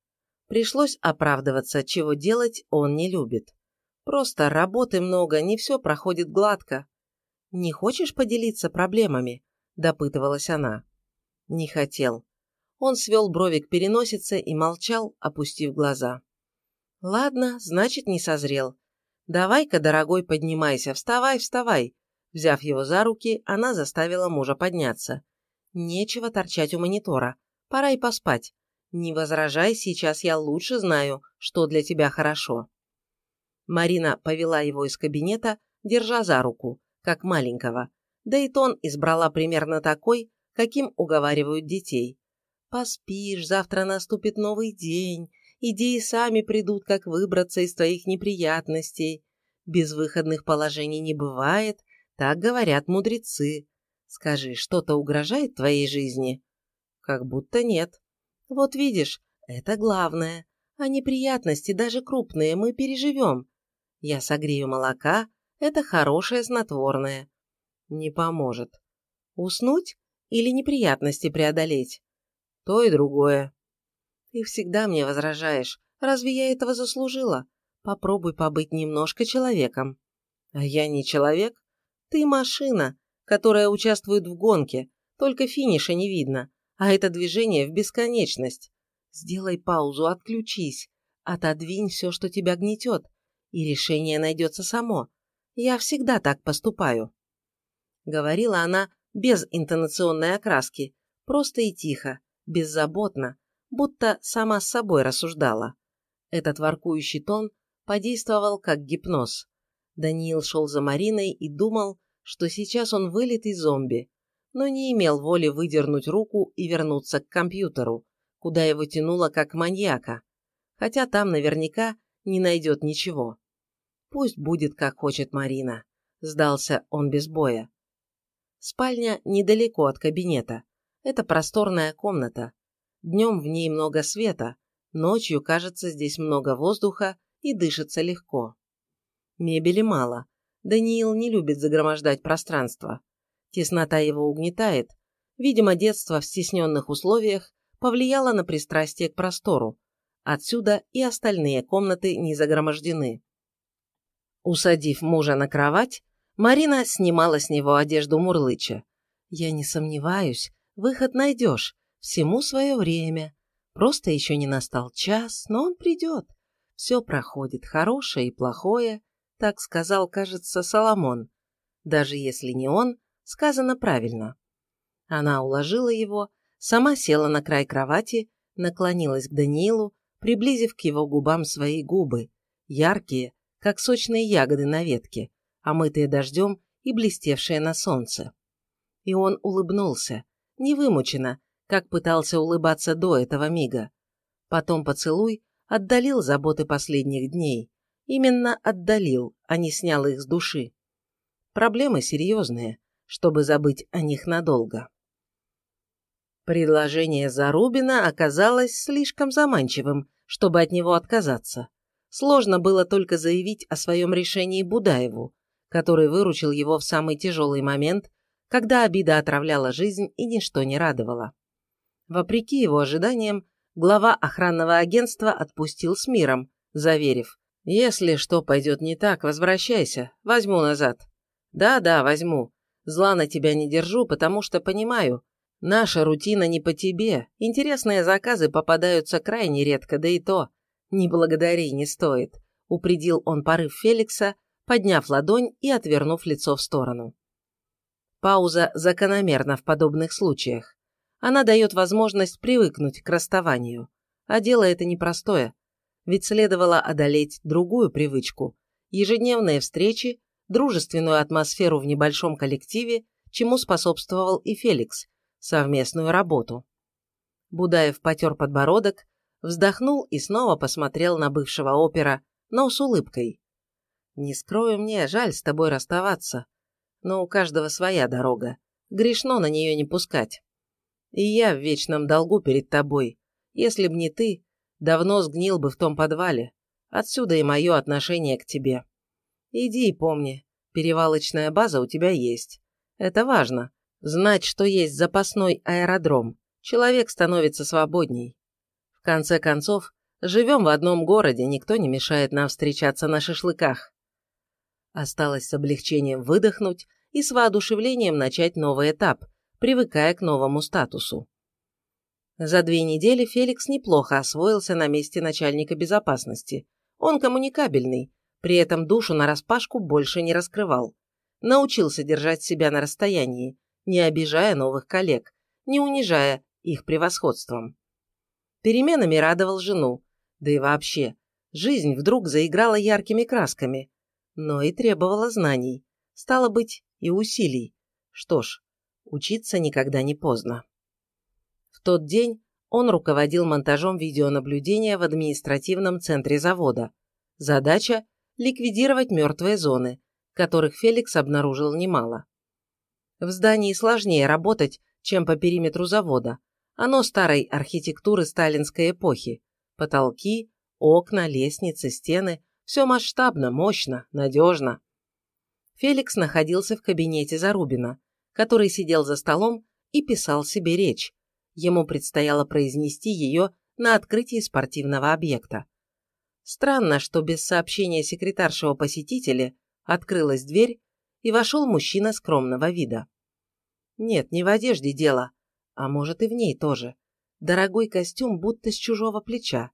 Пришлось оправдываться, чего делать он не любит. Просто работы много, не все проходит гладко. «Не хочешь поделиться проблемами?» – допытывалась она. Не хотел. Он свел брови к переносице и молчал, опустив глаза. «Ладно, значит, не созрел. Давай-ка, дорогой, поднимайся, вставай, вставай!» Взяв его за руки, она заставила мужа подняться. «Нечего торчать у монитора. Пора и поспать. Не возражай, сейчас я лучше знаю, что для тебя хорошо. Марина повела его из кабинета, держа за руку, как маленького. Да и тон избрала примерно такой, каким уговаривают детей. «Поспишь, завтра наступит новый день, идеи сами придут, как выбраться из твоих неприятностей. Безвыходных положений не бывает, так говорят мудрецы. Скажи, что-то угрожает твоей жизни?» «Как будто нет». «Вот видишь, это главное. А неприятности, даже крупные, мы переживем. Я согрею молока, это хорошее снотворное. Не поможет. Уснуть или неприятности преодолеть? То и другое. Ты всегда мне возражаешь. Разве я этого заслужила? Попробуй побыть немножко человеком. А я не человек. Ты машина, которая участвует в гонке, только финиша не видно, а это движение в бесконечность. Сделай паузу, отключись, отодвинь все, что тебя гнетет, и решение найдется само. Я всегда так поступаю. Говорила она без интонационной окраски, просто и тихо, беззаботно, будто сама с собой рассуждала. Этот воркующий тон подействовал как гипноз. Даниил шел за Мариной и думал, что сейчас он вылитый зомби, но не имел воли выдернуть руку и вернуться к компьютеру, куда его тянуло как маньяка, хотя там наверняка не найдет ничего. Пусть будет, как хочет Марина. Сдался он без боя. Спальня недалеко от кабинета. Это просторная комната. Днем в ней много света, ночью, кажется, здесь много воздуха и дышится легко. Мебели мало. Даниил не любит загромождать пространство. Теснота его угнетает. Видимо, детство в стесненных условиях повлияло на пристрастие к простору. Отсюда и остальные комнаты не загромождены. Усадив мужа на кровать, Марина снимала с него одежду Мурлыча. «Я не сомневаюсь, выход найдешь. Всему свое время. Просто еще не настал час, но он придет. Все проходит, хорошее и плохое», так сказал, кажется, Соломон. Даже если не он, сказано правильно. Она уложила его, сама села на край кровати, наклонилась к Даниилу, приблизив к его губам свои губы, яркие, как сочные ягоды на ветке, омытые дождем и блестевшие на солнце. И он улыбнулся, невымученно, как пытался улыбаться до этого мига. Потом поцелуй отдалил заботы последних дней. Именно отдалил, а не снял их с души. Проблемы серьезные, чтобы забыть о них надолго. Предложение Зарубина оказалось слишком заманчивым, чтобы от него отказаться. Сложно было только заявить о своем решении Будаеву, который выручил его в самый тяжелый момент, когда обида отравляла жизнь и ничто не радовало. Вопреки его ожиданиям, глава охранного агентства отпустил с миром, заверив, «Если что пойдет не так, возвращайся, возьму назад». «Да-да, возьму. Зла на тебя не держу, потому что понимаю, наша рутина не по тебе, интересные заказы попадаются крайне редко, да и то, «Не благодари, не стоит», – упредил он порыв Феликса, подняв ладонь и отвернув лицо в сторону. Пауза закономерна в подобных случаях. Она дает возможность привыкнуть к расставанию. А дело это непростое. Ведь следовало одолеть другую привычку – ежедневные встречи, дружественную атмосферу в небольшом коллективе, чему способствовал и Феликс, совместную работу. Будаев потер подбородок, вздохнул и снова посмотрел на бывшего опера, но с улыбкой. «Не скрою мне, жаль с тобой расставаться, но у каждого своя дорога, грешно на нее не пускать. И я в вечном долгу перед тобой, если б не ты, давно сгнил бы в том подвале, отсюда и мое отношение к тебе. Иди и помни, перевалочная база у тебя есть. Это важно, знать, что есть запасной аэродром, человек становится свободней конце концов, живем в одном городе, никто не мешает нам встречаться на шашлыках. Осталось с облегчением выдохнуть и с воодушевлением начать новый этап, привыкая к новому статусу. За две недели Феликс неплохо освоился на месте начальника безопасности. Он коммуникабельный, при этом душу нараспашку больше не раскрывал. Научился держать себя на расстоянии, не обижая новых коллег, не унижая их превосходством. Переменами радовал жену. Да и вообще, жизнь вдруг заиграла яркими красками. Но и требовала знаний. Стало быть, и усилий. Что ж, учиться никогда не поздно. В тот день он руководил монтажом видеонаблюдения в административном центре завода. Задача – ликвидировать мертвые зоны, которых Феликс обнаружил немало. В здании сложнее работать, чем по периметру завода. Оно старой архитектуры сталинской эпохи. Потолки, окна, лестницы, стены – все масштабно, мощно, надежно. Феликс находился в кабинете Зарубина, который сидел за столом и писал себе речь. Ему предстояло произнести ее на открытии спортивного объекта. Странно, что без сообщения секретаршего посетителя открылась дверь, и вошел мужчина скромного вида. Нет, не в одежде дело, а может и в ней тоже. Дорогой костюм будто с чужого плеча.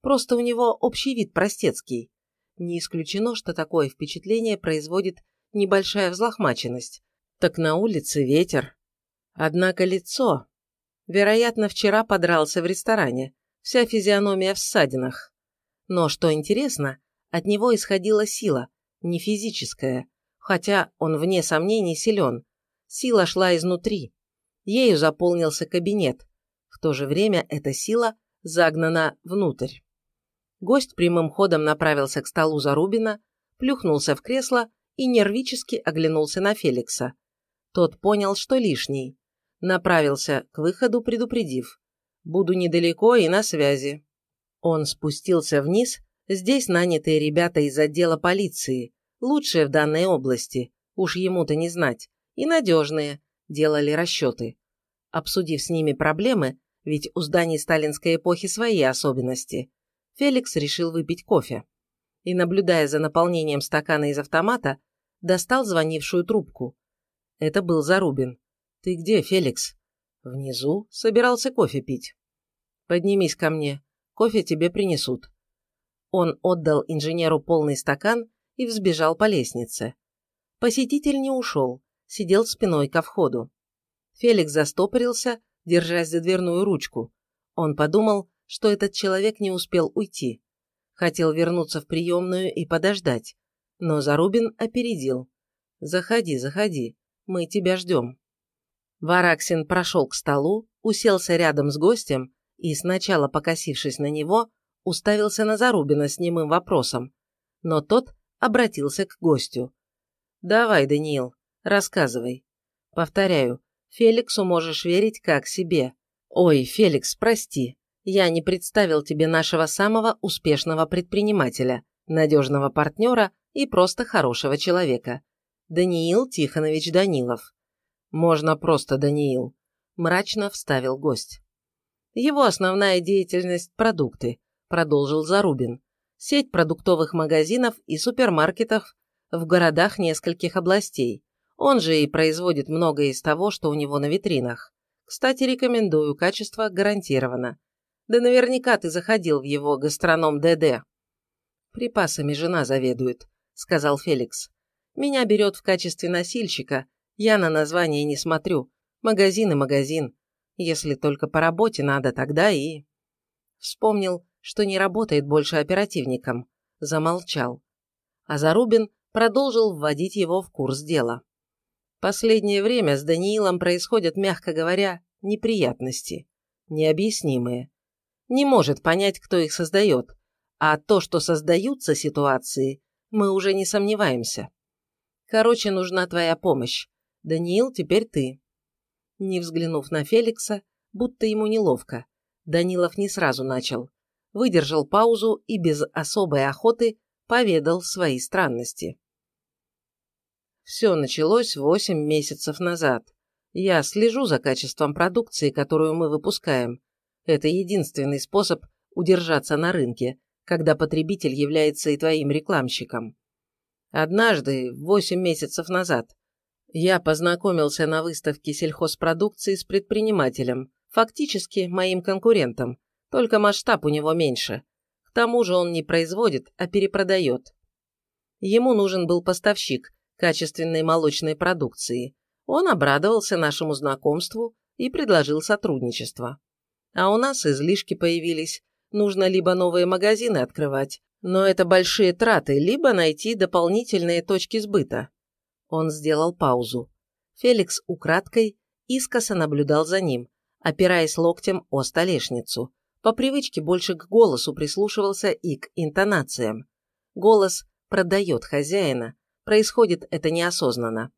Просто у него общий вид простецкий. Не исключено, что такое впечатление производит небольшая взлохмаченность. Так на улице ветер. Однако лицо... Вероятно, вчера подрался в ресторане. Вся физиономия в ссадинах. Но, что интересно, от него исходила сила, не физическая, хотя он вне сомнений силен. Сила шла изнутри. Ею заполнился кабинет. В то же время эта сила загнана внутрь. Гость прямым ходом направился к столу Зарубина, плюхнулся в кресло и нервически оглянулся на Феликса. Тот понял, что лишний. Направился к выходу, предупредив. «Буду недалеко и на связи». Он спустился вниз, здесь нанятые ребята из отдела полиции, лучшие в данной области, уж ему-то не знать, и надежные, делали расчеты. Обсудив с ними проблемы, ведь у зданий сталинской эпохи свои особенности, Феликс решил выпить кофе. И, наблюдая за наполнением стакана из автомата, достал звонившую трубку. Это был Зарубин. «Ты где, Феликс?» «Внизу. Собирался кофе пить». «Поднимись ко мне. Кофе тебе принесут». Он отдал инженеру полный стакан и взбежал по лестнице. Посетитель не ушел, сидел спиной ко входу. Феликс застопорился, держась за дверную ручку. Он подумал, что этот человек не успел уйти. Хотел вернуться в приемную и подождать, но Зарубин опередил. «Заходи, заходи, мы тебя ждем». Вараксин прошел к столу, уселся рядом с гостем и, сначала покосившись на него, уставился на Зарубина с немым вопросом. Но тот обратился к гостю. «Давай, Даниил, рассказывай. Повторяю, Феликсу можешь верить как себе. Ой, Феликс, прости, я не представил тебе нашего самого успешного предпринимателя, надежного партнера и просто хорошего человека. Даниил Тихонович Данилов. Можно просто Даниил, мрачно вставил гость. Его основная деятельность – продукты, продолжил Зарубин. Сеть продуктовых магазинов и супермаркетов в городах нескольких областей. Он же и производит многое из того, что у него на витринах. Кстати, рекомендую, качество гарантировано. Да наверняка ты заходил в его гастроном ДД. Припасами жена заведует, сказал Феликс. Меня берет в качестве носильщика, я на название не смотрю. Магазин и магазин. Если только по работе надо, тогда и... Вспомнил, что не работает больше оперативником. Замолчал. А Зарубин продолжил вводить его в курс дела. Последнее время с Даниилом происходят, мягко говоря, неприятности. Необъяснимые не может понять, кто их создает, а то, что создаются ситуации, мы уже не сомневаемся. Короче, нужна твоя помощь. Даниил, теперь ты. Не взглянув на Феликса, будто ему неловко, Данилов не сразу начал. Выдержал паузу и без особой охоты поведал свои странности. Все началось восемь месяцев назад. Я слежу за качеством продукции, которую мы выпускаем, это единственный способ удержаться на рынке, когда потребитель является и твоим рекламщиком. Однажды, восемь месяцев назад, я познакомился на выставке сельхозпродукции с предпринимателем, фактически моим конкурентом, только масштаб у него меньше. К тому же он не производит, а перепродает. Ему нужен был поставщик качественной молочной продукции. Он обрадовался нашему знакомству и предложил сотрудничество. А у нас излишки появились. Нужно либо новые магазины открывать, но это большие траты, либо найти дополнительные точки сбыта. Он сделал паузу. Феликс украдкой искоса наблюдал за ним, опираясь локтем о столешницу. По привычке больше к голосу прислушивался и к интонациям. Голос продает хозяина, происходит это неосознанно.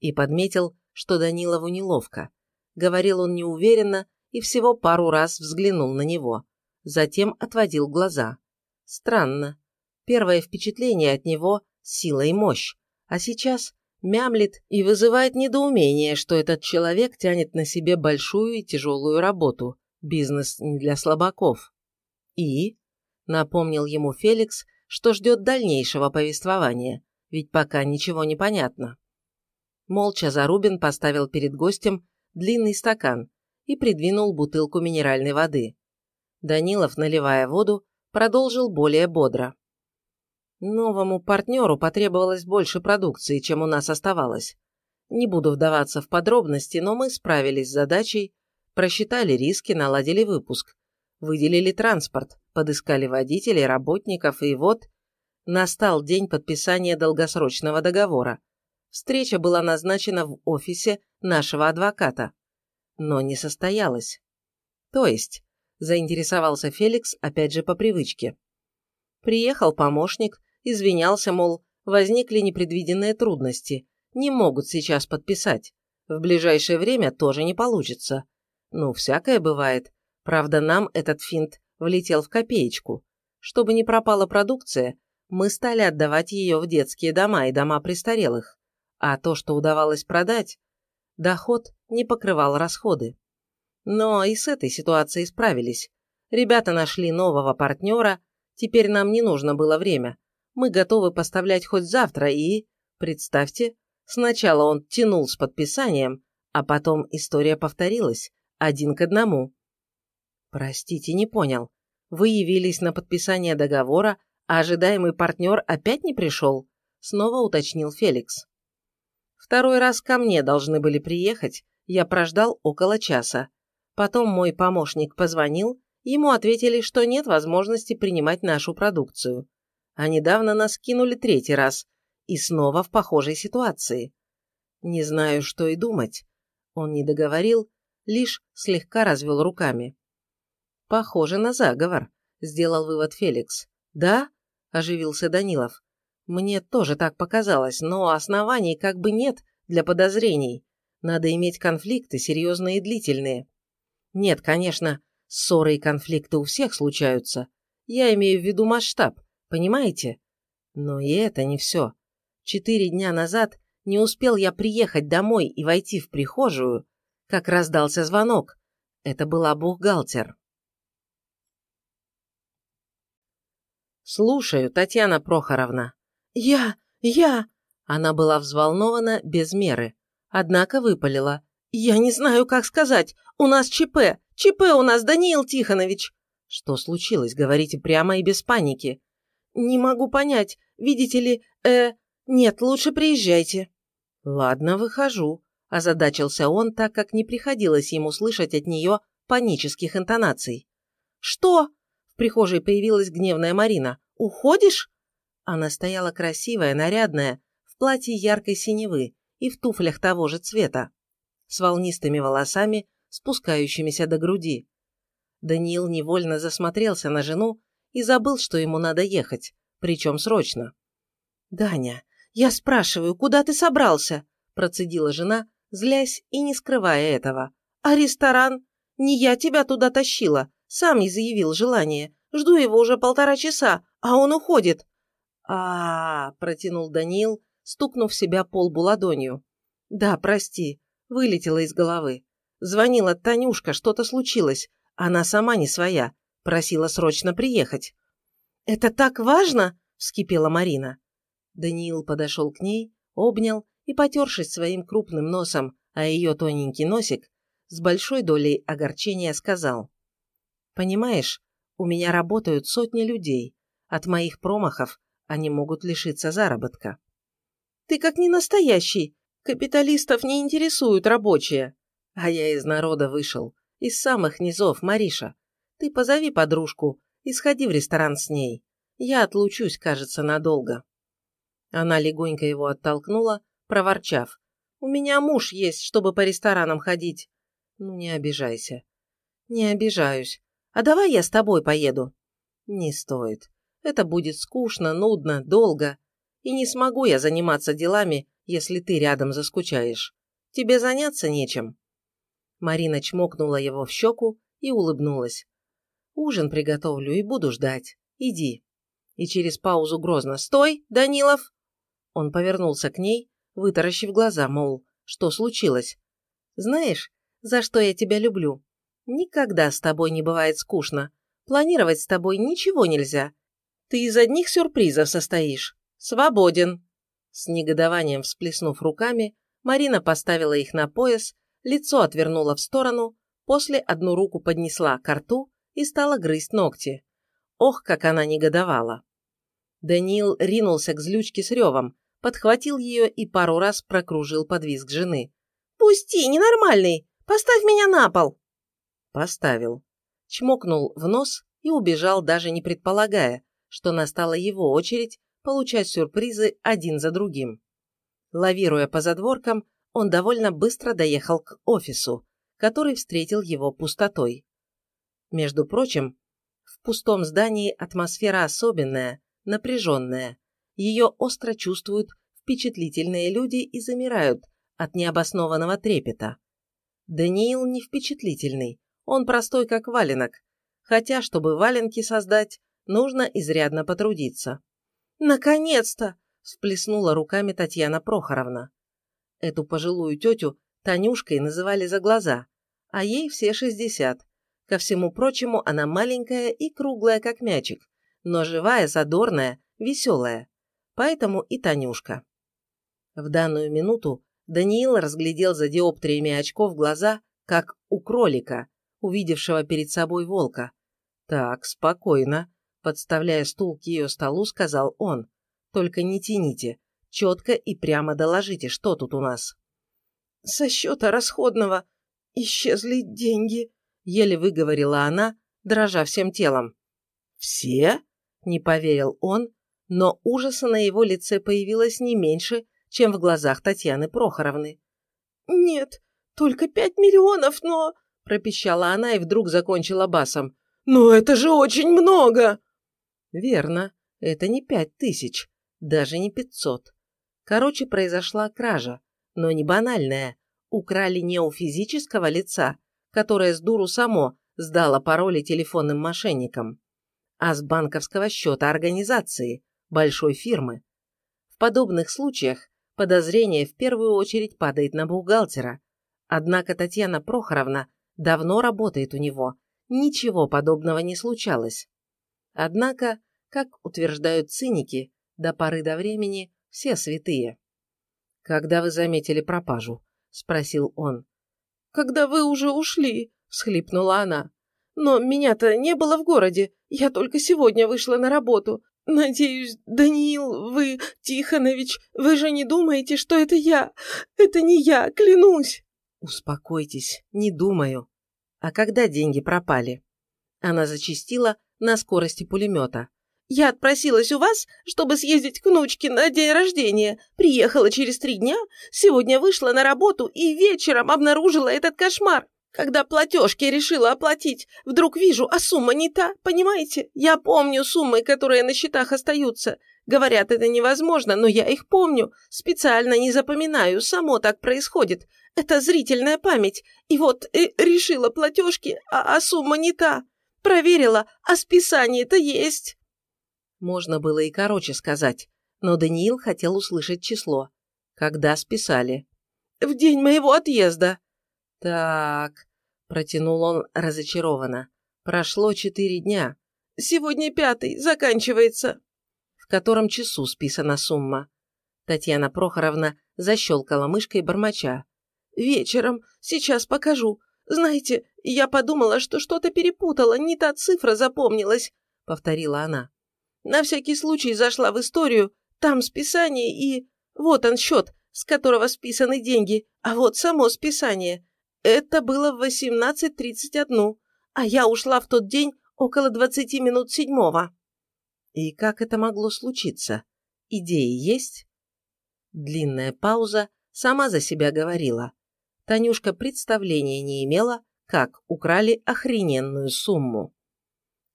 И подметил, что Данилову неловко. Говорил он неуверенно и всего пару раз взглянул на него. Затем отводил глаза. Странно. Первое впечатление от него – сила и мощь. А сейчас мямлит и вызывает недоумение, что этот человек тянет на себе большую и тяжелую работу. Бизнес не для слабаков. И, напомнил ему Феликс, что ждет дальнейшего повествования, ведь пока ничего не понятно. Молча Зарубин поставил перед гостем длинный стакан и придвинул бутылку минеральной воды. Данилов, наливая воду, продолжил более бодро. Новому партнеру потребовалось больше продукции, чем у нас оставалось. Не буду вдаваться в подробности, но мы справились с задачей, просчитали риски, наладили выпуск, выделили транспорт, подыскали водителей, работников, и вот настал день подписания долгосрочного договора. Встреча была назначена в офисе нашего адвоката, но не состоялась. То есть, заинтересовался Феликс опять же по привычке. Приехал помощник, извинялся, мол, возникли непредвиденные трудности, не могут сейчас подписать. В ближайшее время тоже не получится. Ну, всякое бывает. Правда, нам этот финт влетел в копеечку. Чтобы не пропала продукция, мы стали отдавать ее в детские дома и дома престарелых. А то, что удавалось продать, доход не покрывал расходы. Но и с этой ситуацией справились. Ребята нашли нового партнера, теперь нам не нужно было время мы готовы поставлять хоть завтра и... Представьте, сначала он тянул с подписанием, а потом история повторилась, один к одному. Простите, не понял. Вы явились на подписание договора, а ожидаемый партнер опять не пришел? Снова уточнил Феликс. Второй раз ко мне должны были приехать, я прождал около часа. Потом мой помощник позвонил, ему ответили, что нет возможности принимать нашу продукцию а недавно нас кинули третий раз, и снова в похожей ситуации. Не знаю, что и думать. Он не договорил, лишь слегка развел руками. Похоже на заговор, сделал вывод Феликс. Да? оживился Данилов. Мне тоже так показалось, но оснований как бы нет для подозрений. Надо иметь конфликты, серьезные и длительные. Нет, конечно, ссоры и конфликты у всех случаются. Я имею в виду масштаб, Понимаете? Но и это не все. Четыре дня назад не успел я приехать домой и войти в прихожую, как раздался звонок. Это была бухгалтер. «Слушаю, Татьяна Прохоровна». «Я! Я!» Она была взволнована без меры, однако выпалила. «Я не знаю, как сказать. У нас ЧП. ЧП у нас, Даниил Тихонович!» «Что случилось? Говорите прямо и без паники». «Не могу понять. Видите ли, э... Нет, лучше приезжайте». «Ладно, выхожу», – озадачился он, так как не приходилось ему слышать от нее панических интонаций. «Что?» – в прихожей появилась гневная Марина. «Уходишь?» Она стояла красивая, нарядная, в платье яркой синевы и в туфлях того же цвета, с волнистыми волосами, спускающимися до груди. Даниил невольно засмотрелся на жену и забыл, что ему надо ехать, причем срочно. «Даня, я спрашиваю, куда ты собрался?» – процедила жена, злясь и не скрывая этого. «А ресторан? Не я тебя туда тащила, сам не заявил желание. Жду его уже полтора часа, а он уходит». А, -а, -а протянул Даниил, стукнув себя по лбу ладонью. «Да, прости, вылетела из головы. Звонила Танюшка, что-то случилось. Она сама не своя. Просила срочно приехать. «Это так важно?» – вскипела Марина. Даниил подошел к ней, обнял и, потершись своим крупным носом, а ее тоненький носик, с большой долей огорчения сказал. «Понимаешь, у меня работают сотни людей. От моих промахов они могут лишиться заработка». «Ты как не настоящий. Капиталистов не интересуют рабочие. А я из народа вышел. Из самых низов, Мариша. Ты позови подружку и сходи в ресторан с ней. Я отлучусь, кажется, надолго». Она легонько его оттолкнула, проворчав. «У меня муж есть, чтобы по ресторанам ходить». «Ну, не обижайся». «Не обижаюсь. А давай я с тобой поеду?» «Не стоит. Это будет скучно, нудно, долго. И не смогу я заниматься делами, если ты рядом заскучаешь. Тебе заняться нечем». Марина чмокнула его в щеку и улыбнулась. «Ужин приготовлю и буду ждать. Иди». И через паузу грозно «Стой, Данилов!» Он повернулся к ней, вытаращив глаза, мол, что случилось? «Знаешь, за что я тебя люблю? Никогда с тобой не бывает скучно. Планировать с тобой ничего нельзя. Ты из одних сюрпризов состоишь. Свободен!» С негодованием всплеснув руками, Марина поставила их на пояс, лицо отвернула в сторону, после одну руку поднесла к рту и стала грызть ногти. Ох, как она негодовала! Даниил ринулся к злючке с ревом, подхватил ее и пару раз прокружил под визг жены. «Пусти, ненормальный! Поставь меня на пол!» Поставил. Чмокнул в нос и убежал, даже не предполагая, что настала его очередь получать сюрпризы один за другим. Лавируя по задворкам, он довольно быстро доехал к офису, который встретил его пустотой. Между прочим, в пустом здании атмосфера особенная, напряженная. Ее остро чувствуют впечатлительные люди и замирают от необоснованного трепета. Даниил не впечатлительный, он простой как валенок, хотя, чтобы валенки создать, нужно изрядно потрудиться. «Наконец-то!» – всплеснула руками Татьяна Прохоровна. Эту пожилую тетю Танюшкой называли за глаза, а ей все шестьдесят. Ко всему прочему, она маленькая и круглая, как мячик, но живая, задорная, веселая. Поэтому и Танюшка. В данную минуту Даниил разглядел за диоптриями очков глаза, как у кролика, увидевшего перед собой волка. «Так, спокойно», – подставляя стул к ее столу, сказал он. «Только не тяните. Четко и прямо доложите, что тут у нас». «Со счета расходного исчезли деньги», – еле выговорила она, дрожа всем телом. «Все?» – не поверил он, но ужаса на его лице появилось не меньше, чем в глазах Татьяны Прохоровны. «Нет, только пять миллионов, но...» – пропищала она и вдруг закончила басом. «Но это же очень много!» «Верно, это не пять тысяч, даже не пятьсот. Короче, произошла кража, но не банальная. Украли не у физического лица, которое с дуру само сдало пароли телефонным мошенникам, а с банковского счета организации, большой фирмы. В подобных случаях подозрение в первую очередь падает на бухгалтера. Однако Татьяна Прохоровна давно работает у него, ничего подобного не случалось. Однако, как утверждают циники, до поры до времени все святые. «Когда вы заметили пропажу?» – спросил он. «Когда вы уже ушли», – всхлипнула она. «Но меня-то не было в городе, я только сегодня вышла на работу. «Надеюсь, Даниил, вы, Тихонович, вы же не думаете, что это я? Это не я, клянусь!» «Успокойтесь, не думаю. А когда деньги пропали?» Она зачистила на скорости пулемета. «Я отпросилась у вас, чтобы съездить к внучке на день рождения. Приехала через три дня, сегодня вышла на работу и вечером обнаружила этот кошмар. Когда платежки решила оплатить, вдруг вижу, а сумма не та, понимаете? Я помню суммы, которые на счетах остаются. Говорят, это невозможно, но я их помню. Специально не запоминаю, само так происходит. Это зрительная память. И вот э, решила платежки, а, а сумма не та. Проверила, а списание-то есть. Можно было и короче сказать, но Даниил хотел услышать число. Когда списали? В день моего отъезда. «Так», – протянул он разочарованно, – «прошло четыре дня. Сегодня пятый, заканчивается». «В котором часу списана сумма?» Татьяна Прохоровна защелкала мышкой бормоча. «Вечером. Сейчас покажу. Знаете, я подумала, что что-то перепутала, не та цифра запомнилась», — повторила она. «На всякий случай зашла в историю, там списание и... Вот он счет, с которого списаны деньги, а вот само списание. Это было в 18.31, а я ушла в тот день около 20 минут седьмого. И как это могло случиться? Идеи есть? Длинная пауза сама за себя говорила. Танюшка представления не имела, как украли охрененную сумму.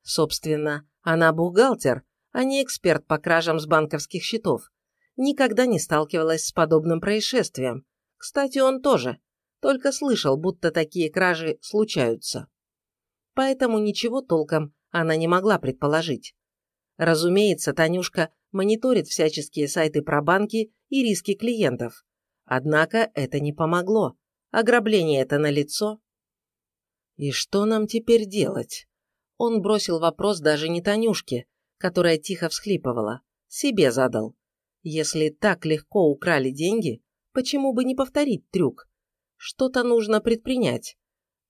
Собственно, она бухгалтер, а не эксперт по кражам с банковских счетов. Никогда не сталкивалась с подобным происшествием. Кстати, он тоже. Только слышал, будто такие кражи случаются. Поэтому ничего толком она не могла предположить. Разумеется, Танюшка мониторит всяческие сайты про банки и риски клиентов. Однако это не помогло. Ограбление это налицо. И что нам теперь делать? Он бросил вопрос даже не Танюшке, которая тихо всхлипывала. Себе задал. Если так легко украли деньги, почему бы не повторить трюк? Что-то нужно предпринять.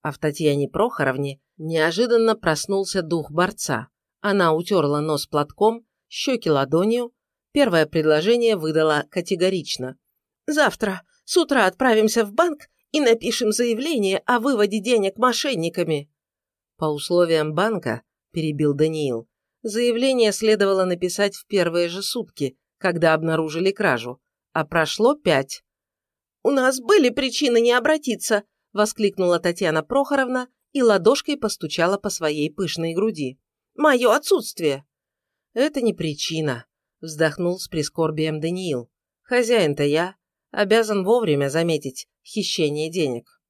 А в Татьяне Прохоровне неожиданно проснулся дух борца. Она утерла нос платком, щеки ладонью. Первое предложение выдала категорично. «Завтра с утра отправимся в банк и напишем заявление о выводе денег мошенниками». По условиям банка, перебил Даниил, заявление следовало написать в первые же сутки, когда обнаружили кражу, а прошло пять. «У нас были причины не обратиться», – воскликнула Татьяна Прохоровна и ладошкой постучала по своей пышной груди. «Мое отсутствие!» «Это не причина», – вздохнул с прискорбием Даниил. «Хозяин-то я, обязан вовремя заметить хищение денег».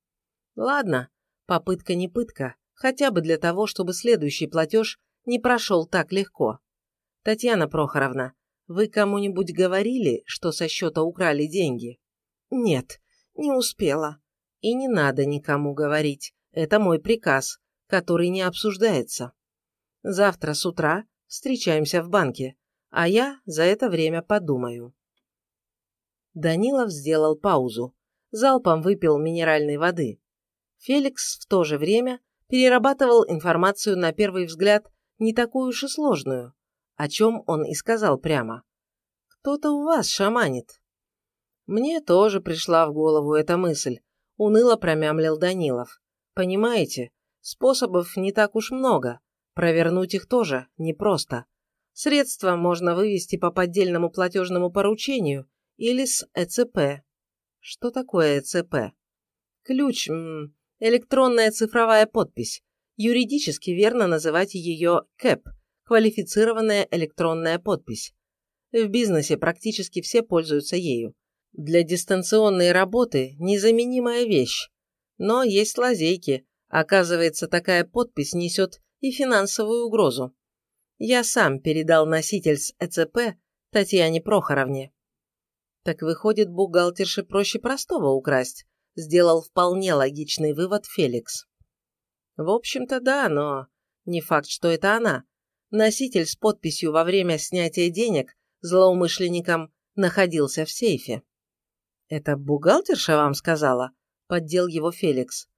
«Ладно, попытка не пытка, хотя бы для того, чтобы следующий платеж не прошел так легко. Татьяна Прохоровна, вы кому-нибудь говорили, что со счета украли деньги?» «Нет, не успела. И не надо никому говорить. Это мой приказ, который не обсуждается. Завтра с утра встречаемся в банке, а я за это время подумаю». Данилов сделал паузу. Залпом выпил минеральной воды. Феликс в то же время перерабатывал информацию на первый взгляд не такую уж и сложную, о чем он и сказал прямо. «Кто-то у вас шаманит». Мне тоже пришла в голову эта мысль, уныло промямлил Данилов. Понимаете, способов не так уж много, провернуть их тоже непросто. Средства можно вывести по поддельному платежному поручению или с ЭЦП. Что такое ЭЦП? Ключ, электронная цифровая подпись. Юридически верно называть ее КЭП – квалифицированная электронная подпись. В бизнесе практически все пользуются ею. Для дистанционной работы незаменимая вещь. Но есть лазейки. Оказывается, такая подпись несет и финансовую угрозу. Я сам передал носитель с ЭЦП Татьяне Прохоровне. Так выходит, бухгалтерше проще простого украсть, сделал вполне логичный вывод Феликс. В общем-то, да, но не факт, что это она. Носитель с подписью во время снятия денег злоумышленником находился в сейфе. «Это бухгалтерша вам сказала?» – поддел его Феликс.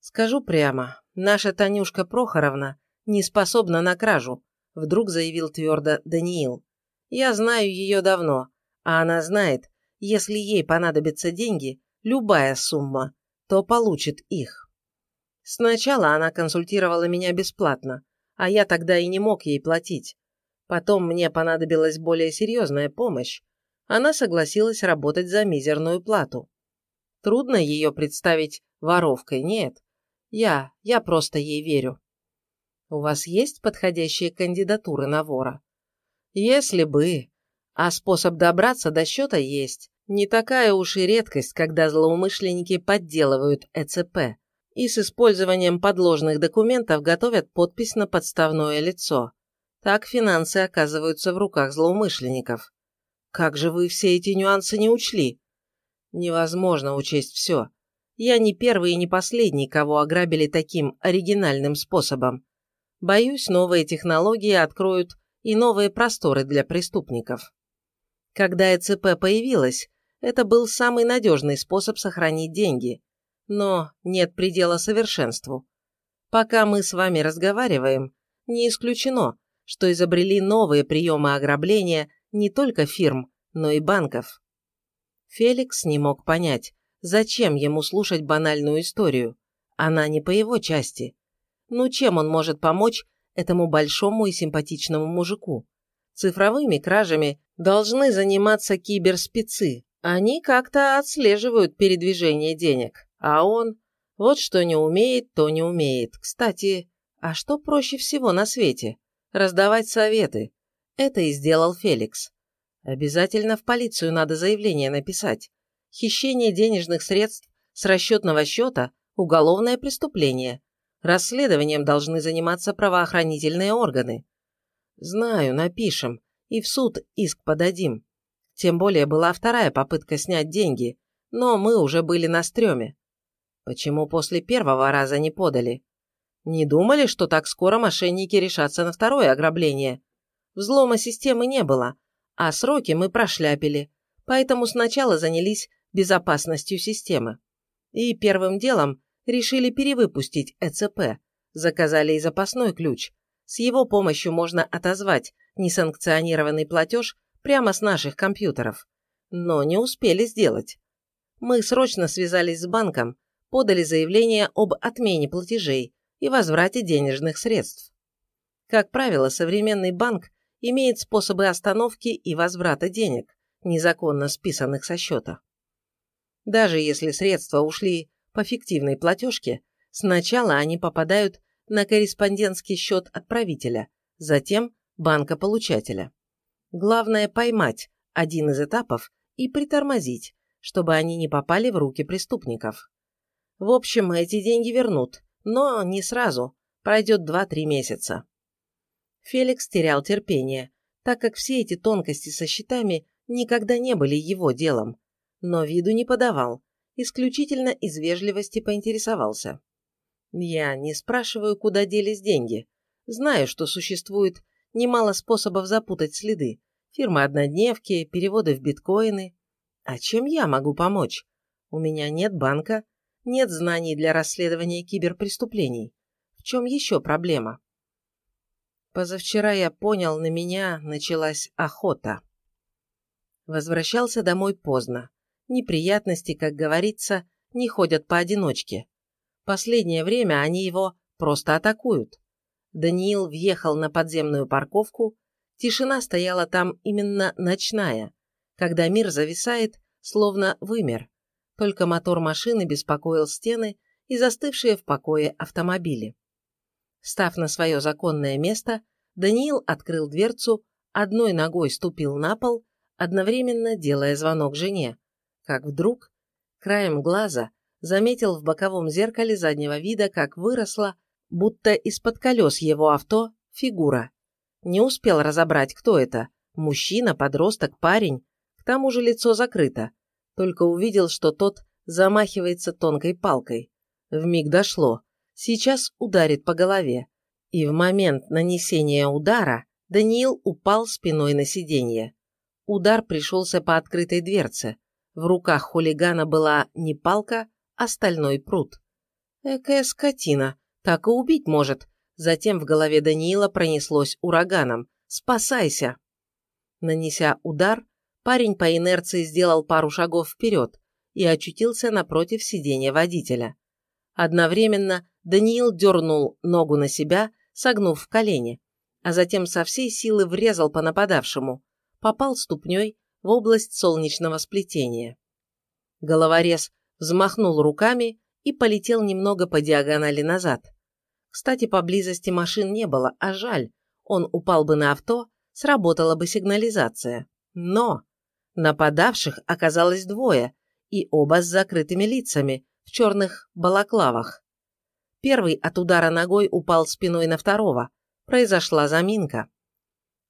«Скажу прямо, наша Танюшка Прохоровна не способна на кражу», – вдруг заявил твердо Даниил. «Я знаю ее давно, а она знает, если ей понадобятся деньги, любая сумма, то получит их. Сначала она консультировала меня бесплатно, а я тогда и не мог ей платить. Потом мне понадобилась более серьезная помощь, она согласилась работать за мизерную плату. Трудно ее представить воровкой, нет. Я, я просто ей верю. У вас есть подходящие кандидатуры на вора? Если бы. А способ добраться до счета есть. Не такая уж и редкость, когда злоумышленники подделывают ЭЦП и с использованием подложных документов готовят подпись на подставное лицо. Так финансы оказываются в руках злоумышленников. Как же вы все эти нюансы не учли? Невозможно учесть все. Я не первый и не последний, кого ограбили таким оригинальным способом. Боюсь, новые технологии откроют и новые просторы для преступников. Когда ЭЦП появилась, это был самый надежный способ сохранить деньги. Но нет предела совершенству. Пока мы с вами разговариваем, не исключено, что изобрели новые приемы ограбления не только фирм, но и банков. Феликс не мог понять, зачем ему слушать банальную историю. Она не по его части. Ну чем он может помочь этому большому и симпатичному мужику? Цифровыми кражами должны заниматься киберспецы. Они как-то отслеживают передвижение денег. А он... Вот что не умеет, то не умеет. Кстати, а что проще всего на свете? Раздавать советы. Это и сделал Феликс. Обязательно в полицию надо заявление написать. Хищение денежных средств с расчетного счета – уголовное преступление. Расследованием должны заниматься правоохранительные органы. Знаю, напишем. И в суд иск подадим. Тем более была вторая попытка снять деньги, но мы уже были на стреме. Почему после первого раза не подали? Не думали, что так скоро мошенники решатся на второе ограбление? Взлома системы не было, а сроки мы прошляпили, поэтому сначала занялись безопасностью системы. И первым делом решили перевыпустить ЭЦП, заказали и запасной ключ. С его помощью можно отозвать несанкционированный платеж прямо с наших компьютеров. Но не успели сделать. Мы срочно связались с банком, подали заявление об отмене платежей и возврате денежных средств. Как правило, современный банк имеет способы остановки и возврата денег, незаконно списанных со счета. Даже если средства ушли по фиктивной платежке, сначала они попадают на корреспондентский счет отправителя, затем банка-получателя. Главное поймать один из этапов и притормозить, чтобы они не попали в руки преступников. В общем, эти деньги вернут, но не сразу, пройдет 2-3 месяца. Феликс терял терпение, так как все эти тонкости со счетами никогда не были его делом, но виду не подавал, исключительно из вежливости поинтересовался. Я не спрашиваю, куда делись деньги. Знаю, что существует немало способов запутать следы. Фирмы-однодневки, переводы в биткоины. А чем я могу помочь? У меня нет банка, нет знаний для расследования киберпреступлений. В чем еще проблема? Позавчера я понял, на меня началась охота. Возвращался домой поздно. Неприятности, как говорится, не ходят поодиночке. Последнее время они его просто атакуют. Даниил въехал на подземную парковку, тишина стояла там именно ночная, когда мир зависает, словно вымер. Только мотор машины беспокоил стены и застывшие в покое автомобили. Став на свое законное место, Даниил открыл дверцу, одной ногой ступил на пол, одновременно делая звонок жене, как вдруг, краем глаза, заметил в боковом зеркале заднего вида, как выросла, будто из-под колес его авто, фигура. Не успел разобрать, кто это – мужчина, подросток, парень, к тому же лицо закрыто, только увидел, что тот замахивается тонкой палкой. Вмиг дошло, сейчас ударит по голове. И в момент нанесения удара Даниил упал спиной на сиденье. Удар пришелся по открытой дверце. В руках хулигана была не палка, а стальной пруд. Экая скотина, так и убить может. Затем в голове Даниила пронеслось ураганом. «Спасайся!» Нанеся удар, парень по инерции сделал пару шагов вперед и очутился напротив сиденья водителя. Одновременно Даниил дернул ногу на себя, согнув в колени, а затем со всей силы врезал по нападавшему, попал ступней в область солнечного сплетения. Головорез взмахнул руками и полетел немного по диагонали назад. Кстати, поблизости машин не было, а жаль, он упал бы на авто, сработала бы сигнализация. Но нападавших оказалось двое, и оба с закрытыми лицами, в черных балаклавах. Первый от удара ногой упал спиной на второго. Произошла заминка.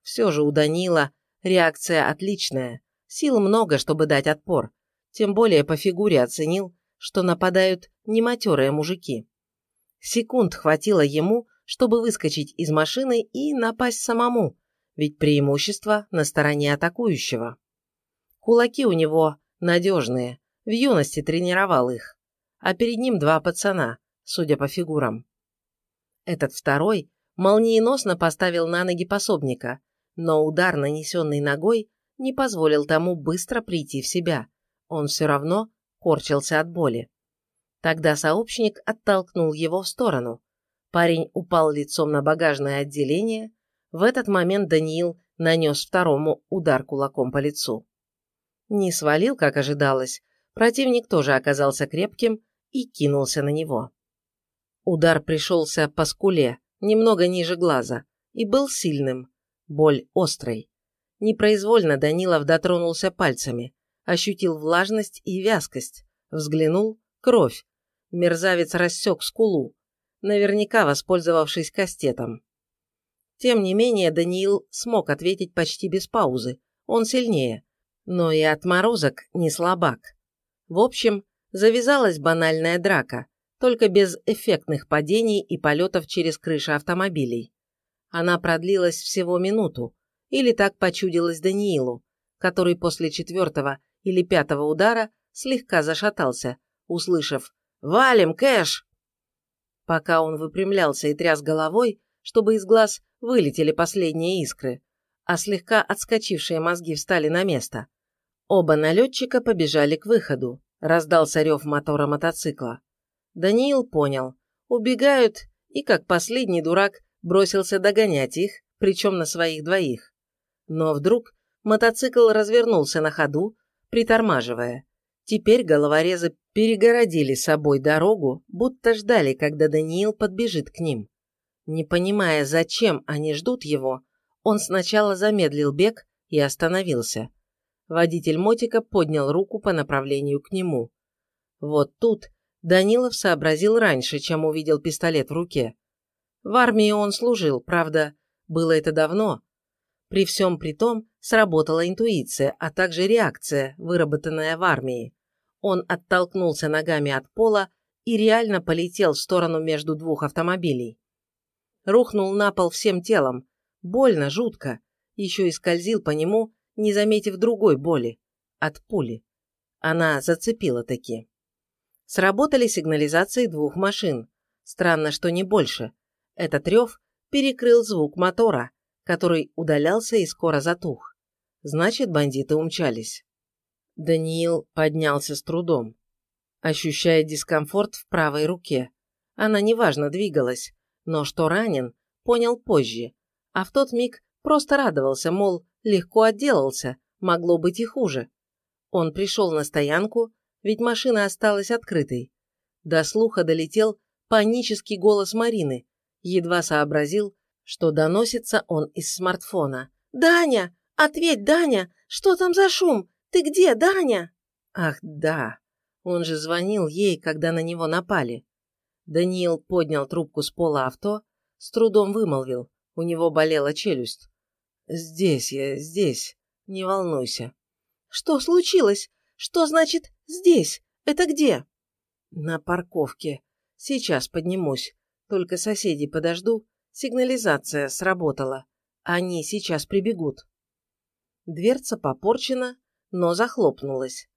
Все же у Данила реакция отличная. Сил много, чтобы дать отпор. Тем более по фигуре оценил, что нападают нематерые мужики. Секунд хватило ему, чтобы выскочить из машины и напасть самому, ведь преимущество на стороне атакующего. Кулаки у него надежные, в юности тренировал их а перед ним два пацана, судя по фигурам. Этот второй молниеносно поставил на ноги пособника, но удар, нанесенный ногой, не позволил тому быстро прийти в себя. Он все равно корчился от боли. Тогда сообщник оттолкнул его в сторону. Парень упал лицом на багажное отделение. В этот момент Даниил нанес второму удар кулаком по лицу. Не свалил, как ожидалось. Противник тоже оказался крепким и кинулся на него. Удар пришелся по скуле, немного ниже глаза, и был сильным. Боль острой. Непроизвольно Данилов дотронулся пальцами, ощутил влажность и вязкость, взглянул – кровь. Мерзавец рассек скулу, наверняка воспользовавшись кастетом. Тем не менее, Даниил смог ответить почти без паузы, он сильнее, но и отморозок не слабак. В общем, завязалась банальная драка, только без эффектных падений и полетов через крыши автомобилей. Она продлилась всего минуту, или так почудилось Даниилу, который после четвертого или пятого удара слегка зашатался, услышав «Валим, Кэш!». Пока он выпрямлялся и тряс головой, чтобы из глаз вылетели последние искры, а слегка отскочившие мозги встали на место. Оба налетчика побежали к выходу. Раздался рев мотора мотоцикла. Даниил понял. Убегают, и как последний дурак бросился догонять их, причем на своих двоих. Но вдруг мотоцикл развернулся на ходу, притормаживая. Теперь головорезы перегородили собой дорогу, будто ждали, когда Даниил подбежит к ним. Не понимая, зачем они ждут его, он сначала замедлил бег и остановился. Водитель мотика поднял руку по направлению к нему. Вот тут Данилов сообразил раньше, чем увидел пистолет в руке. В армии он служил, правда, было это давно, при всем при том сработала интуиция, а также реакция, выработанная в армии. Он оттолкнулся ногами от пола и реально полетел в сторону между двух автомобилей. Рухнул на пол всем телом. Больно, жутко. Еще и скользил по нему, не заметив другой боли. От пули. Она зацепила таки. Сработали сигнализации двух машин. Странно, что не больше. Этот рев перекрыл звук мотора, который удалялся и скоро затух. Значит, бандиты умчались. Даниил поднялся с трудом, ощущая дискомфорт в правой руке. Она неважно двигалась, но что ранен, понял позже, а в тот миг просто радовался, мол, легко отделался, могло быть и хуже. Он пришел на стоянку, ведь машина осталась открытой. До слуха долетел панический голос Марины, едва сообразил, что доносится он из смартфона. «Даня! Ответь, Даня! Что там за шум? Ты где, Даня?» Ах, да. Он же звонил ей, когда на него напали. Даниил поднял трубку с пола авто, с трудом вымолвил. У него болела челюсть. «Здесь я, здесь. Не волнуйся». «Что случилось? Что значит «здесь»? Это где?» «На парковке. Сейчас поднимусь. Только соседей подожду Сигнализация сработала. Они сейчас прибегут. Дверца попорчена, но захлопнулась.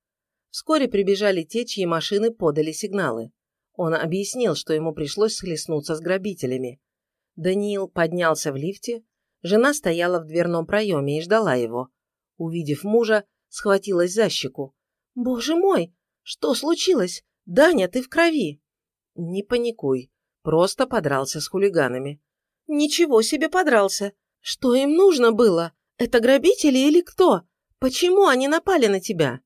Вскоре прибежали те, чьи машины подали сигналы. Он объяснил, что ему пришлось схлестнуться с грабителями. Даниил поднялся в лифте, жена стояла в дверном проеме и ждала его. Увидев мужа, схватилась за щеку. «Боже мой! Что случилось? Даня, ты в крови!» «Не паникуй, просто подрался с хулиганами. Ничего себе подрался. Что им нужно было? Это грабители или кто? Почему они напали на тебя?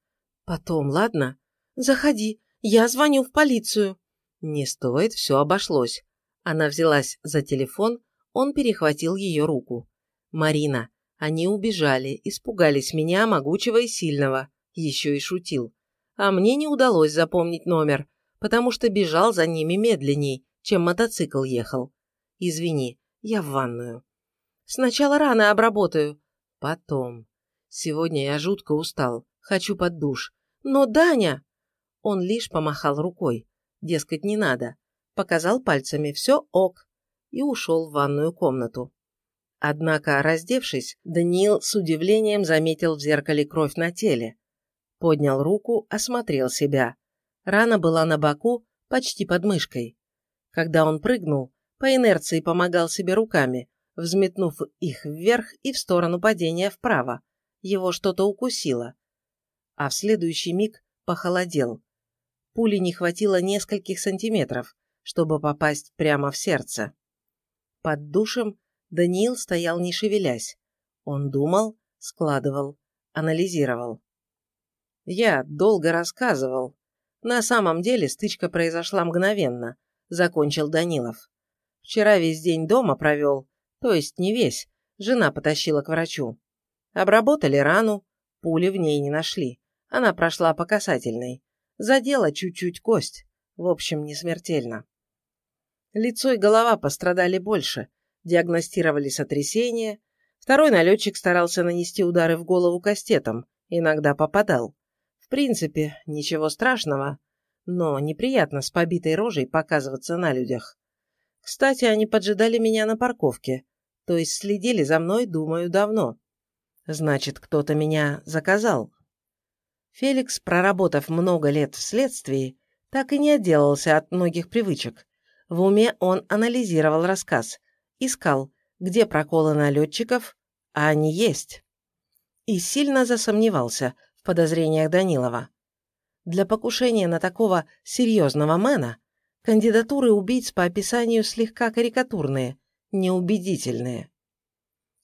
Потом, ладно? Заходи, я звоню в полицию. Не стоит, все обошлось. Она взялась за телефон, он перехватил ее руку. Марина, они убежали, испугались меня, могучего и сильного. Еще и шутил. А мне не удалось запомнить номер, потому что бежал за ними медленней, чем мотоцикл ехал. Извини, я в ванную. Сначала рано обработаю. Потом. Сегодня я жутко устал. Хочу под душ. Но, Даня... Он лишь помахал рукой. Дескать, не надо. Показал пальцами «все ок» и ушел в ванную комнату. Однако, раздевшись, Даниил с удивлением заметил в зеркале кровь на теле. Поднял руку, осмотрел себя. Рана была на боку, почти под мышкой. Когда он прыгнул, по инерции помогал себе руками, взметнув их вверх и в сторону падения вправо. Его что-то укусило. А в следующий миг похолодел. пули не хватило нескольких сантиметров, чтобы попасть прямо в сердце. Под душем Даниил стоял не шевелясь. Он думал, складывал, анализировал. Я долго рассказывал. На самом деле стычка произошла мгновенно, закончил Данилов. Вчера весь день дома провел, то есть не весь, жена потащила к врачу. Обработали рану, пули в ней не нашли. Она прошла по касательной. Задела чуть-чуть кость, в общем, не смертельно. Лицо и голова пострадали больше, диагностировали сотрясение. Второй налетчик старался нанести удары в голову кастетом, иногда попадал. В принципе, ничего страшного, но неприятно с побитой рожей показываться на людях. Кстати, они поджидали меня на парковке, то есть следили за мной, думаю, давно. Значит, кто-то меня заказал. Феликс, проработав много лет в следствии, так и не отделался от многих привычек. В уме он анализировал рассказ, искал, где проколы налетчиков, а они есть. И сильно засомневался, подозрениях Данилова. Для покушения на такого серьезного мэна кандидатуры убийц по описанию слегка карикатурные, неубедительные.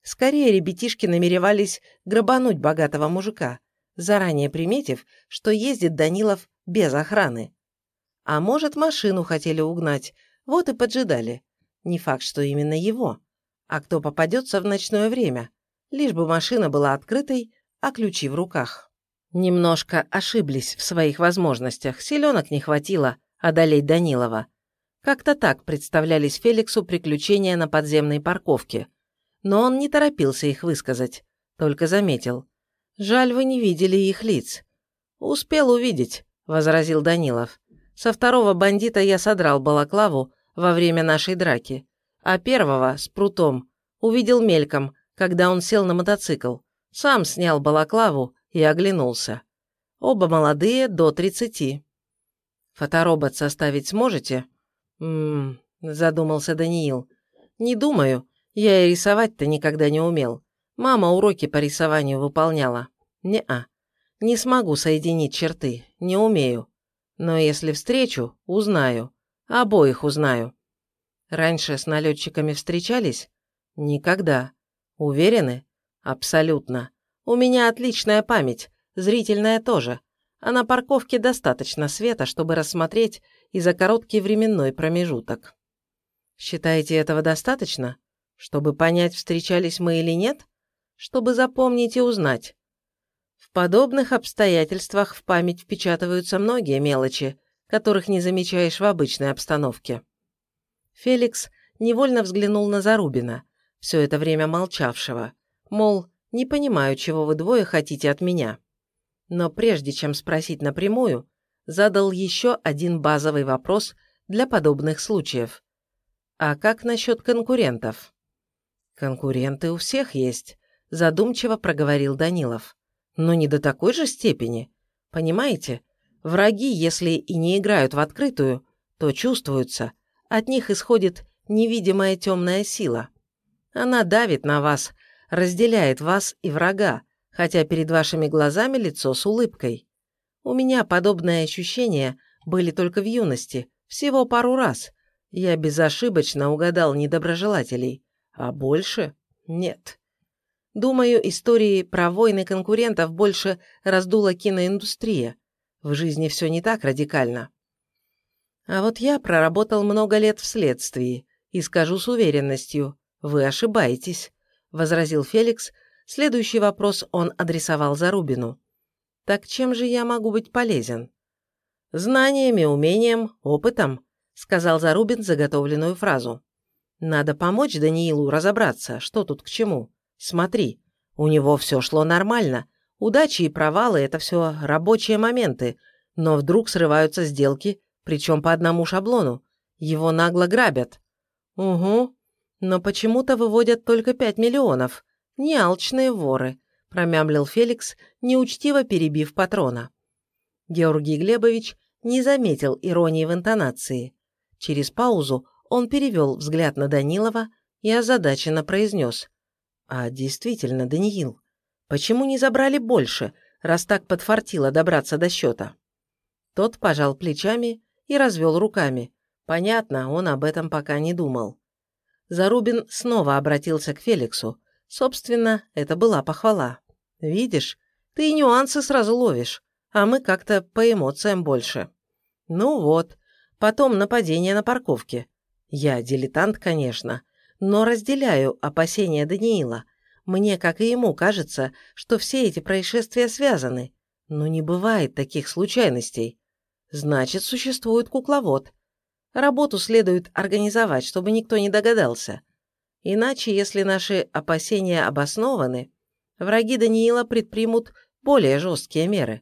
Скорее ребятишки намеревались грабануть богатого мужика, заранее приметив, что ездит Данилов без охраны. А может, машину хотели угнать, вот и поджидали. Не факт, что именно его, а кто попадется в ночное время, лишь бы машина была открытой, а ключи в руках. Немножко ошиблись в своих возможностях, селенок не хватило одолеть Данилова. Как-то так представлялись Феликсу приключения на подземной парковке. Но он не торопился их высказать, только заметил. «Жаль, вы не видели их лиц». «Успел увидеть», — возразил Данилов. «Со второго бандита я содрал балаклаву во время нашей драки, а первого, с прутом, увидел мельком, когда он сел на мотоцикл. Сам снял балаклаву и оглянулся. Оба молодые, до тридцати. «Фоторобот составить сможете?» «Ммм», — задумался Даниил. «Не думаю. Я и рисовать-то никогда не умел. Мама уроки по рисованию выполняла. Не-а. Не смогу соединить черты, не умею. Но если встречу, узнаю. Обоих узнаю. Раньше с налетчиками встречались? Никогда. Уверены? Абсолютно. У меня отличная память, зрительная тоже, а на парковке достаточно света, чтобы рассмотреть и за короткий временной промежуток. Считаете этого достаточно? Чтобы понять, встречались мы или нет? Чтобы запомнить и узнать? В подобных обстоятельствах в память впечатываются многие мелочи, которых не замечаешь в обычной обстановке. Феликс невольно взглянул на Зарубина, все это время молчавшего, мол, не понимаю, чего вы двое хотите от меня. Но прежде чем спросить напрямую, задал еще один базовый вопрос для подобных случаев. А как насчет конкурентов? Конкуренты у всех есть, задумчиво проговорил Данилов. Но не до такой же степени. Понимаете, враги, если и не играют в открытую, то чувствуются, от них исходит невидимая темная сила. Она давит на вас, разделяет вас и врага, хотя перед вашими глазами лицо с улыбкой. У меня подобные ощущения были только в юности, всего пару раз. Я безошибочно угадал недоброжелателей, а больше нет. Думаю, истории про войны конкурентов больше раздула киноиндустрия. В жизни все не так радикально. А вот я проработал много лет в следствии, и скажу с уверенностью, вы ошибаетесь. – возразил Феликс. Следующий вопрос он адресовал Зарубину. «Так чем же я могу быть полезен?» «Знаниями, умением, опытом», – сказал Зарубин заготовленную фразу. «Надо помочь Даниилу разобраться, что тут к чему. Смотри, у него все шло нормально. Удачи и провалы – это все рабочие моменты, но вдруг срываются сделки, причем по одному шаблону. Его нагло грабят». «Угу», но почему-то выводят только пять миллионов. Не алчные воры», – промямлил Феликс, неучтиво перебив патрона. Георгий Глебович не заметил иронии в интонации. Через паузу он перевел взгляд на Данилова и озадаченно произнес. «А действительно, Даниил, почему не забрали больше, раз так подфартило добраться до счета?» Тот пожал плечами и развел руками. Понятно, он об этом пока не думал. Зарубин снова обратился к Феликсу. Собственно, это была похвала. «Видишь, ты и нюансы сразу ловишь, а мы как-то по эмоциям больше». «Ну вот, потом нападение на парковке. Я дилетант, конечно, но разделяю опасения Даниила. Мне, как и ему, кажется, что все эти происшествия связаны. Но не бывает таких случайностей. Значит, существует кукловод. Работу следует организовать, чтобы никто не догадался. Иначе, если наши опасения обоснованы, враги Даниила предпримут более жесткие меры.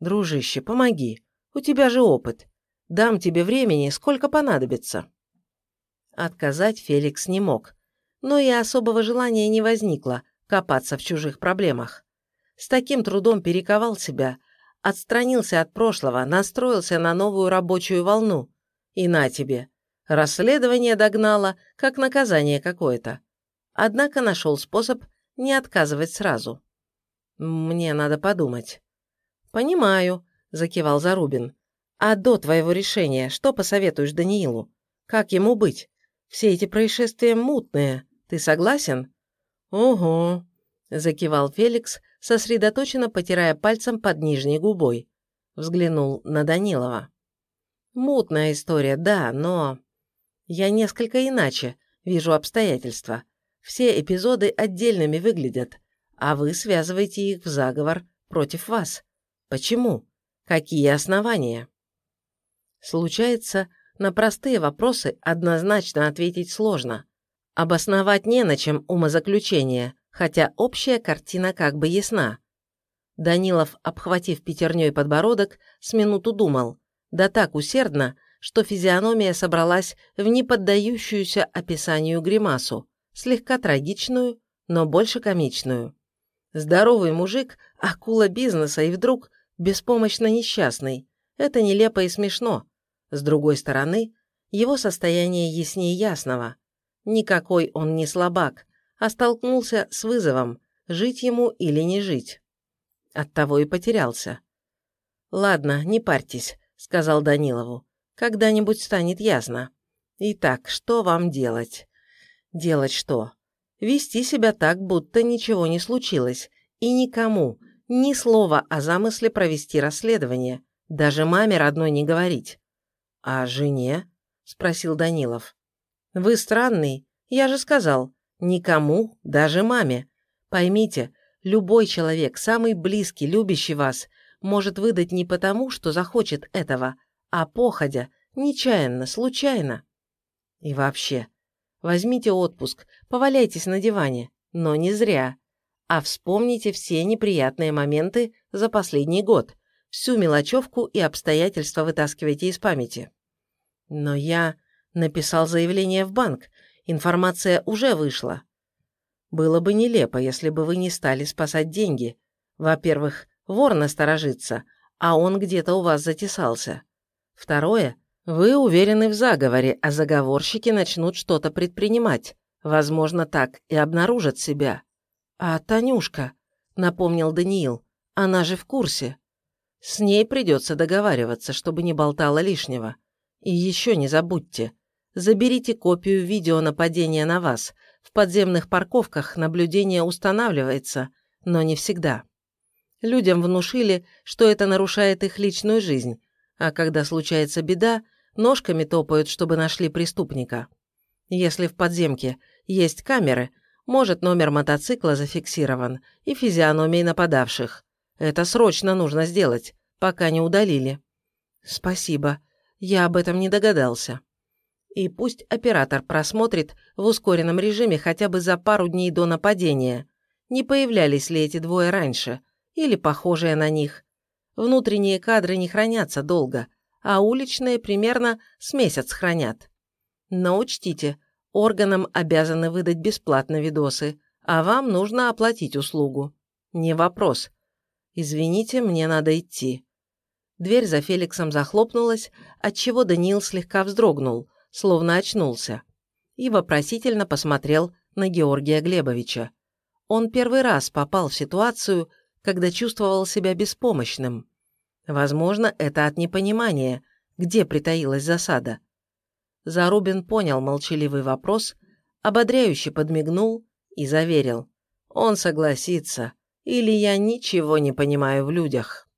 Дружище, помоги. У тебя же опыт. Дам тебе времени, сколько понадобится. Отказать Феликс не мог, но и особого желания не возникло копаться в чужих проблемах. С таким трудом перековал себя, отстранился от прошлого, настроился на новую рабочую волну. И на тебе. Расследование догнало, как наказание какое-то. Однако нашел способ не отказывать сразу. Мне надо подумать. «Понимаю», – закивал Зарубин. «А до твоего решения что посоветуешь Даниилу? Как ему быть? Все эти происшествия мутные. Ты согласен?» «Угу», – закивал Феликс, сосредоточенно потирая пальцем под нижней губой. Взглянул на Данилова. «Мутная история, да, но...» «Я несколько иначе вижу обстоятельства. Все эпизоды отдельными выглядят, а вы связываете их в заговор против вас. Почему? Какие основания?» Случается, на простые вопросы однозначно ответить сложно. Обосновать не на чем умозаключение, хотя общая картина как бы ясна. Данилов, обхватив пятерней подбородок, с минуту думал, да так усердно, что физиономия собралась в неподдающуюся описанию гримасу, слегка трагичную, но больше комичную. Здоровый мужик, акула бизнеса и вдруг беспомощно несчастный. Это нелепо и смешно, с другой стороны, его состояние яснее ясного. Никакой он не слабак, а столкнулся с вызовом, жить ему или не жить. Оттого и потерялся. «Ладно, не парьтесь», — сказал Данилову. «Когда-нибудь станет ясно. Итак, что вам делать?» «Делать что?» «Вести себя так, будто ничего не случилось, и никому, ни слова о замысле провести расследование, даже маме родной не говорить. «А жене?» – спросил Данилов. «Вы странный. Я же сказал. Никому, даже маме. Поймите, любой человек, самый близкий, любящий вас, может выдать не потому, что захочет этого, а походя, нечаянно, случайно. И вообще, возьмите отпуск, поваляйтесь на диване, но не зря. А вспомните все неприятные моменты за последний год – Всю мелочевку и обстоятельства вытаскивайте из памяти. Но я написал заявление в банк. Информация уже вышла. Было бы нелепо, если бы вы не стали спасать деньги. Во-первых, вор насторожится, а он где-то у вас затесался. Второе, вы уверены в заговоре, а заговорщики начнут что-то предпринимать. Возможно, так и обнаружат себя. А Танюшка, напомнил Даниил, она же в курсе. С ней придется договариваться, чтобы не болтала лишнего. И еще не забудьте, заберите копию видео нападения на вас. В подземных парковках наблюдение устанавливается, но не всегда. Людям внушили, что это нарушает их личную жизнь, а когда случается беда, ножками топают, чтобы нашли преступника. Если в подземке есть камеры, может номер мотоцикла зафиксирован и физиономии нападавших. Это срочно нужно сделать, пока не удалили. Спасибо, я об этом не догадался. И пусть оператор просмотрит в ускоренном режиме хотя бы за пару дней до нападения, не появлялись ли эти двое раньше, или похожие на них. Внутренние кадры не хранятся долго, а уличные примерно с месяц хранят. Но учтите, органам обязаны выдать бесплатно видосы, а вам нужно оплатить услугу. Не вопрос, «Извините, мне надо идти». Дверь за Феликсом захлопнулась, отчего Даниил слегка вздрогнул, словно очнулся, и вопросительно посмотрел на Георгия Глебовича. Он первый раз попал в ситуацию, когда чувствовал себя беспомощным. Возможно, это от непонимания, где притаилась засада. Зарубин понял молчаливый вопрос, ободряюще подмигнул и заверил. Он согласится, или я ничего не понимаю в людях.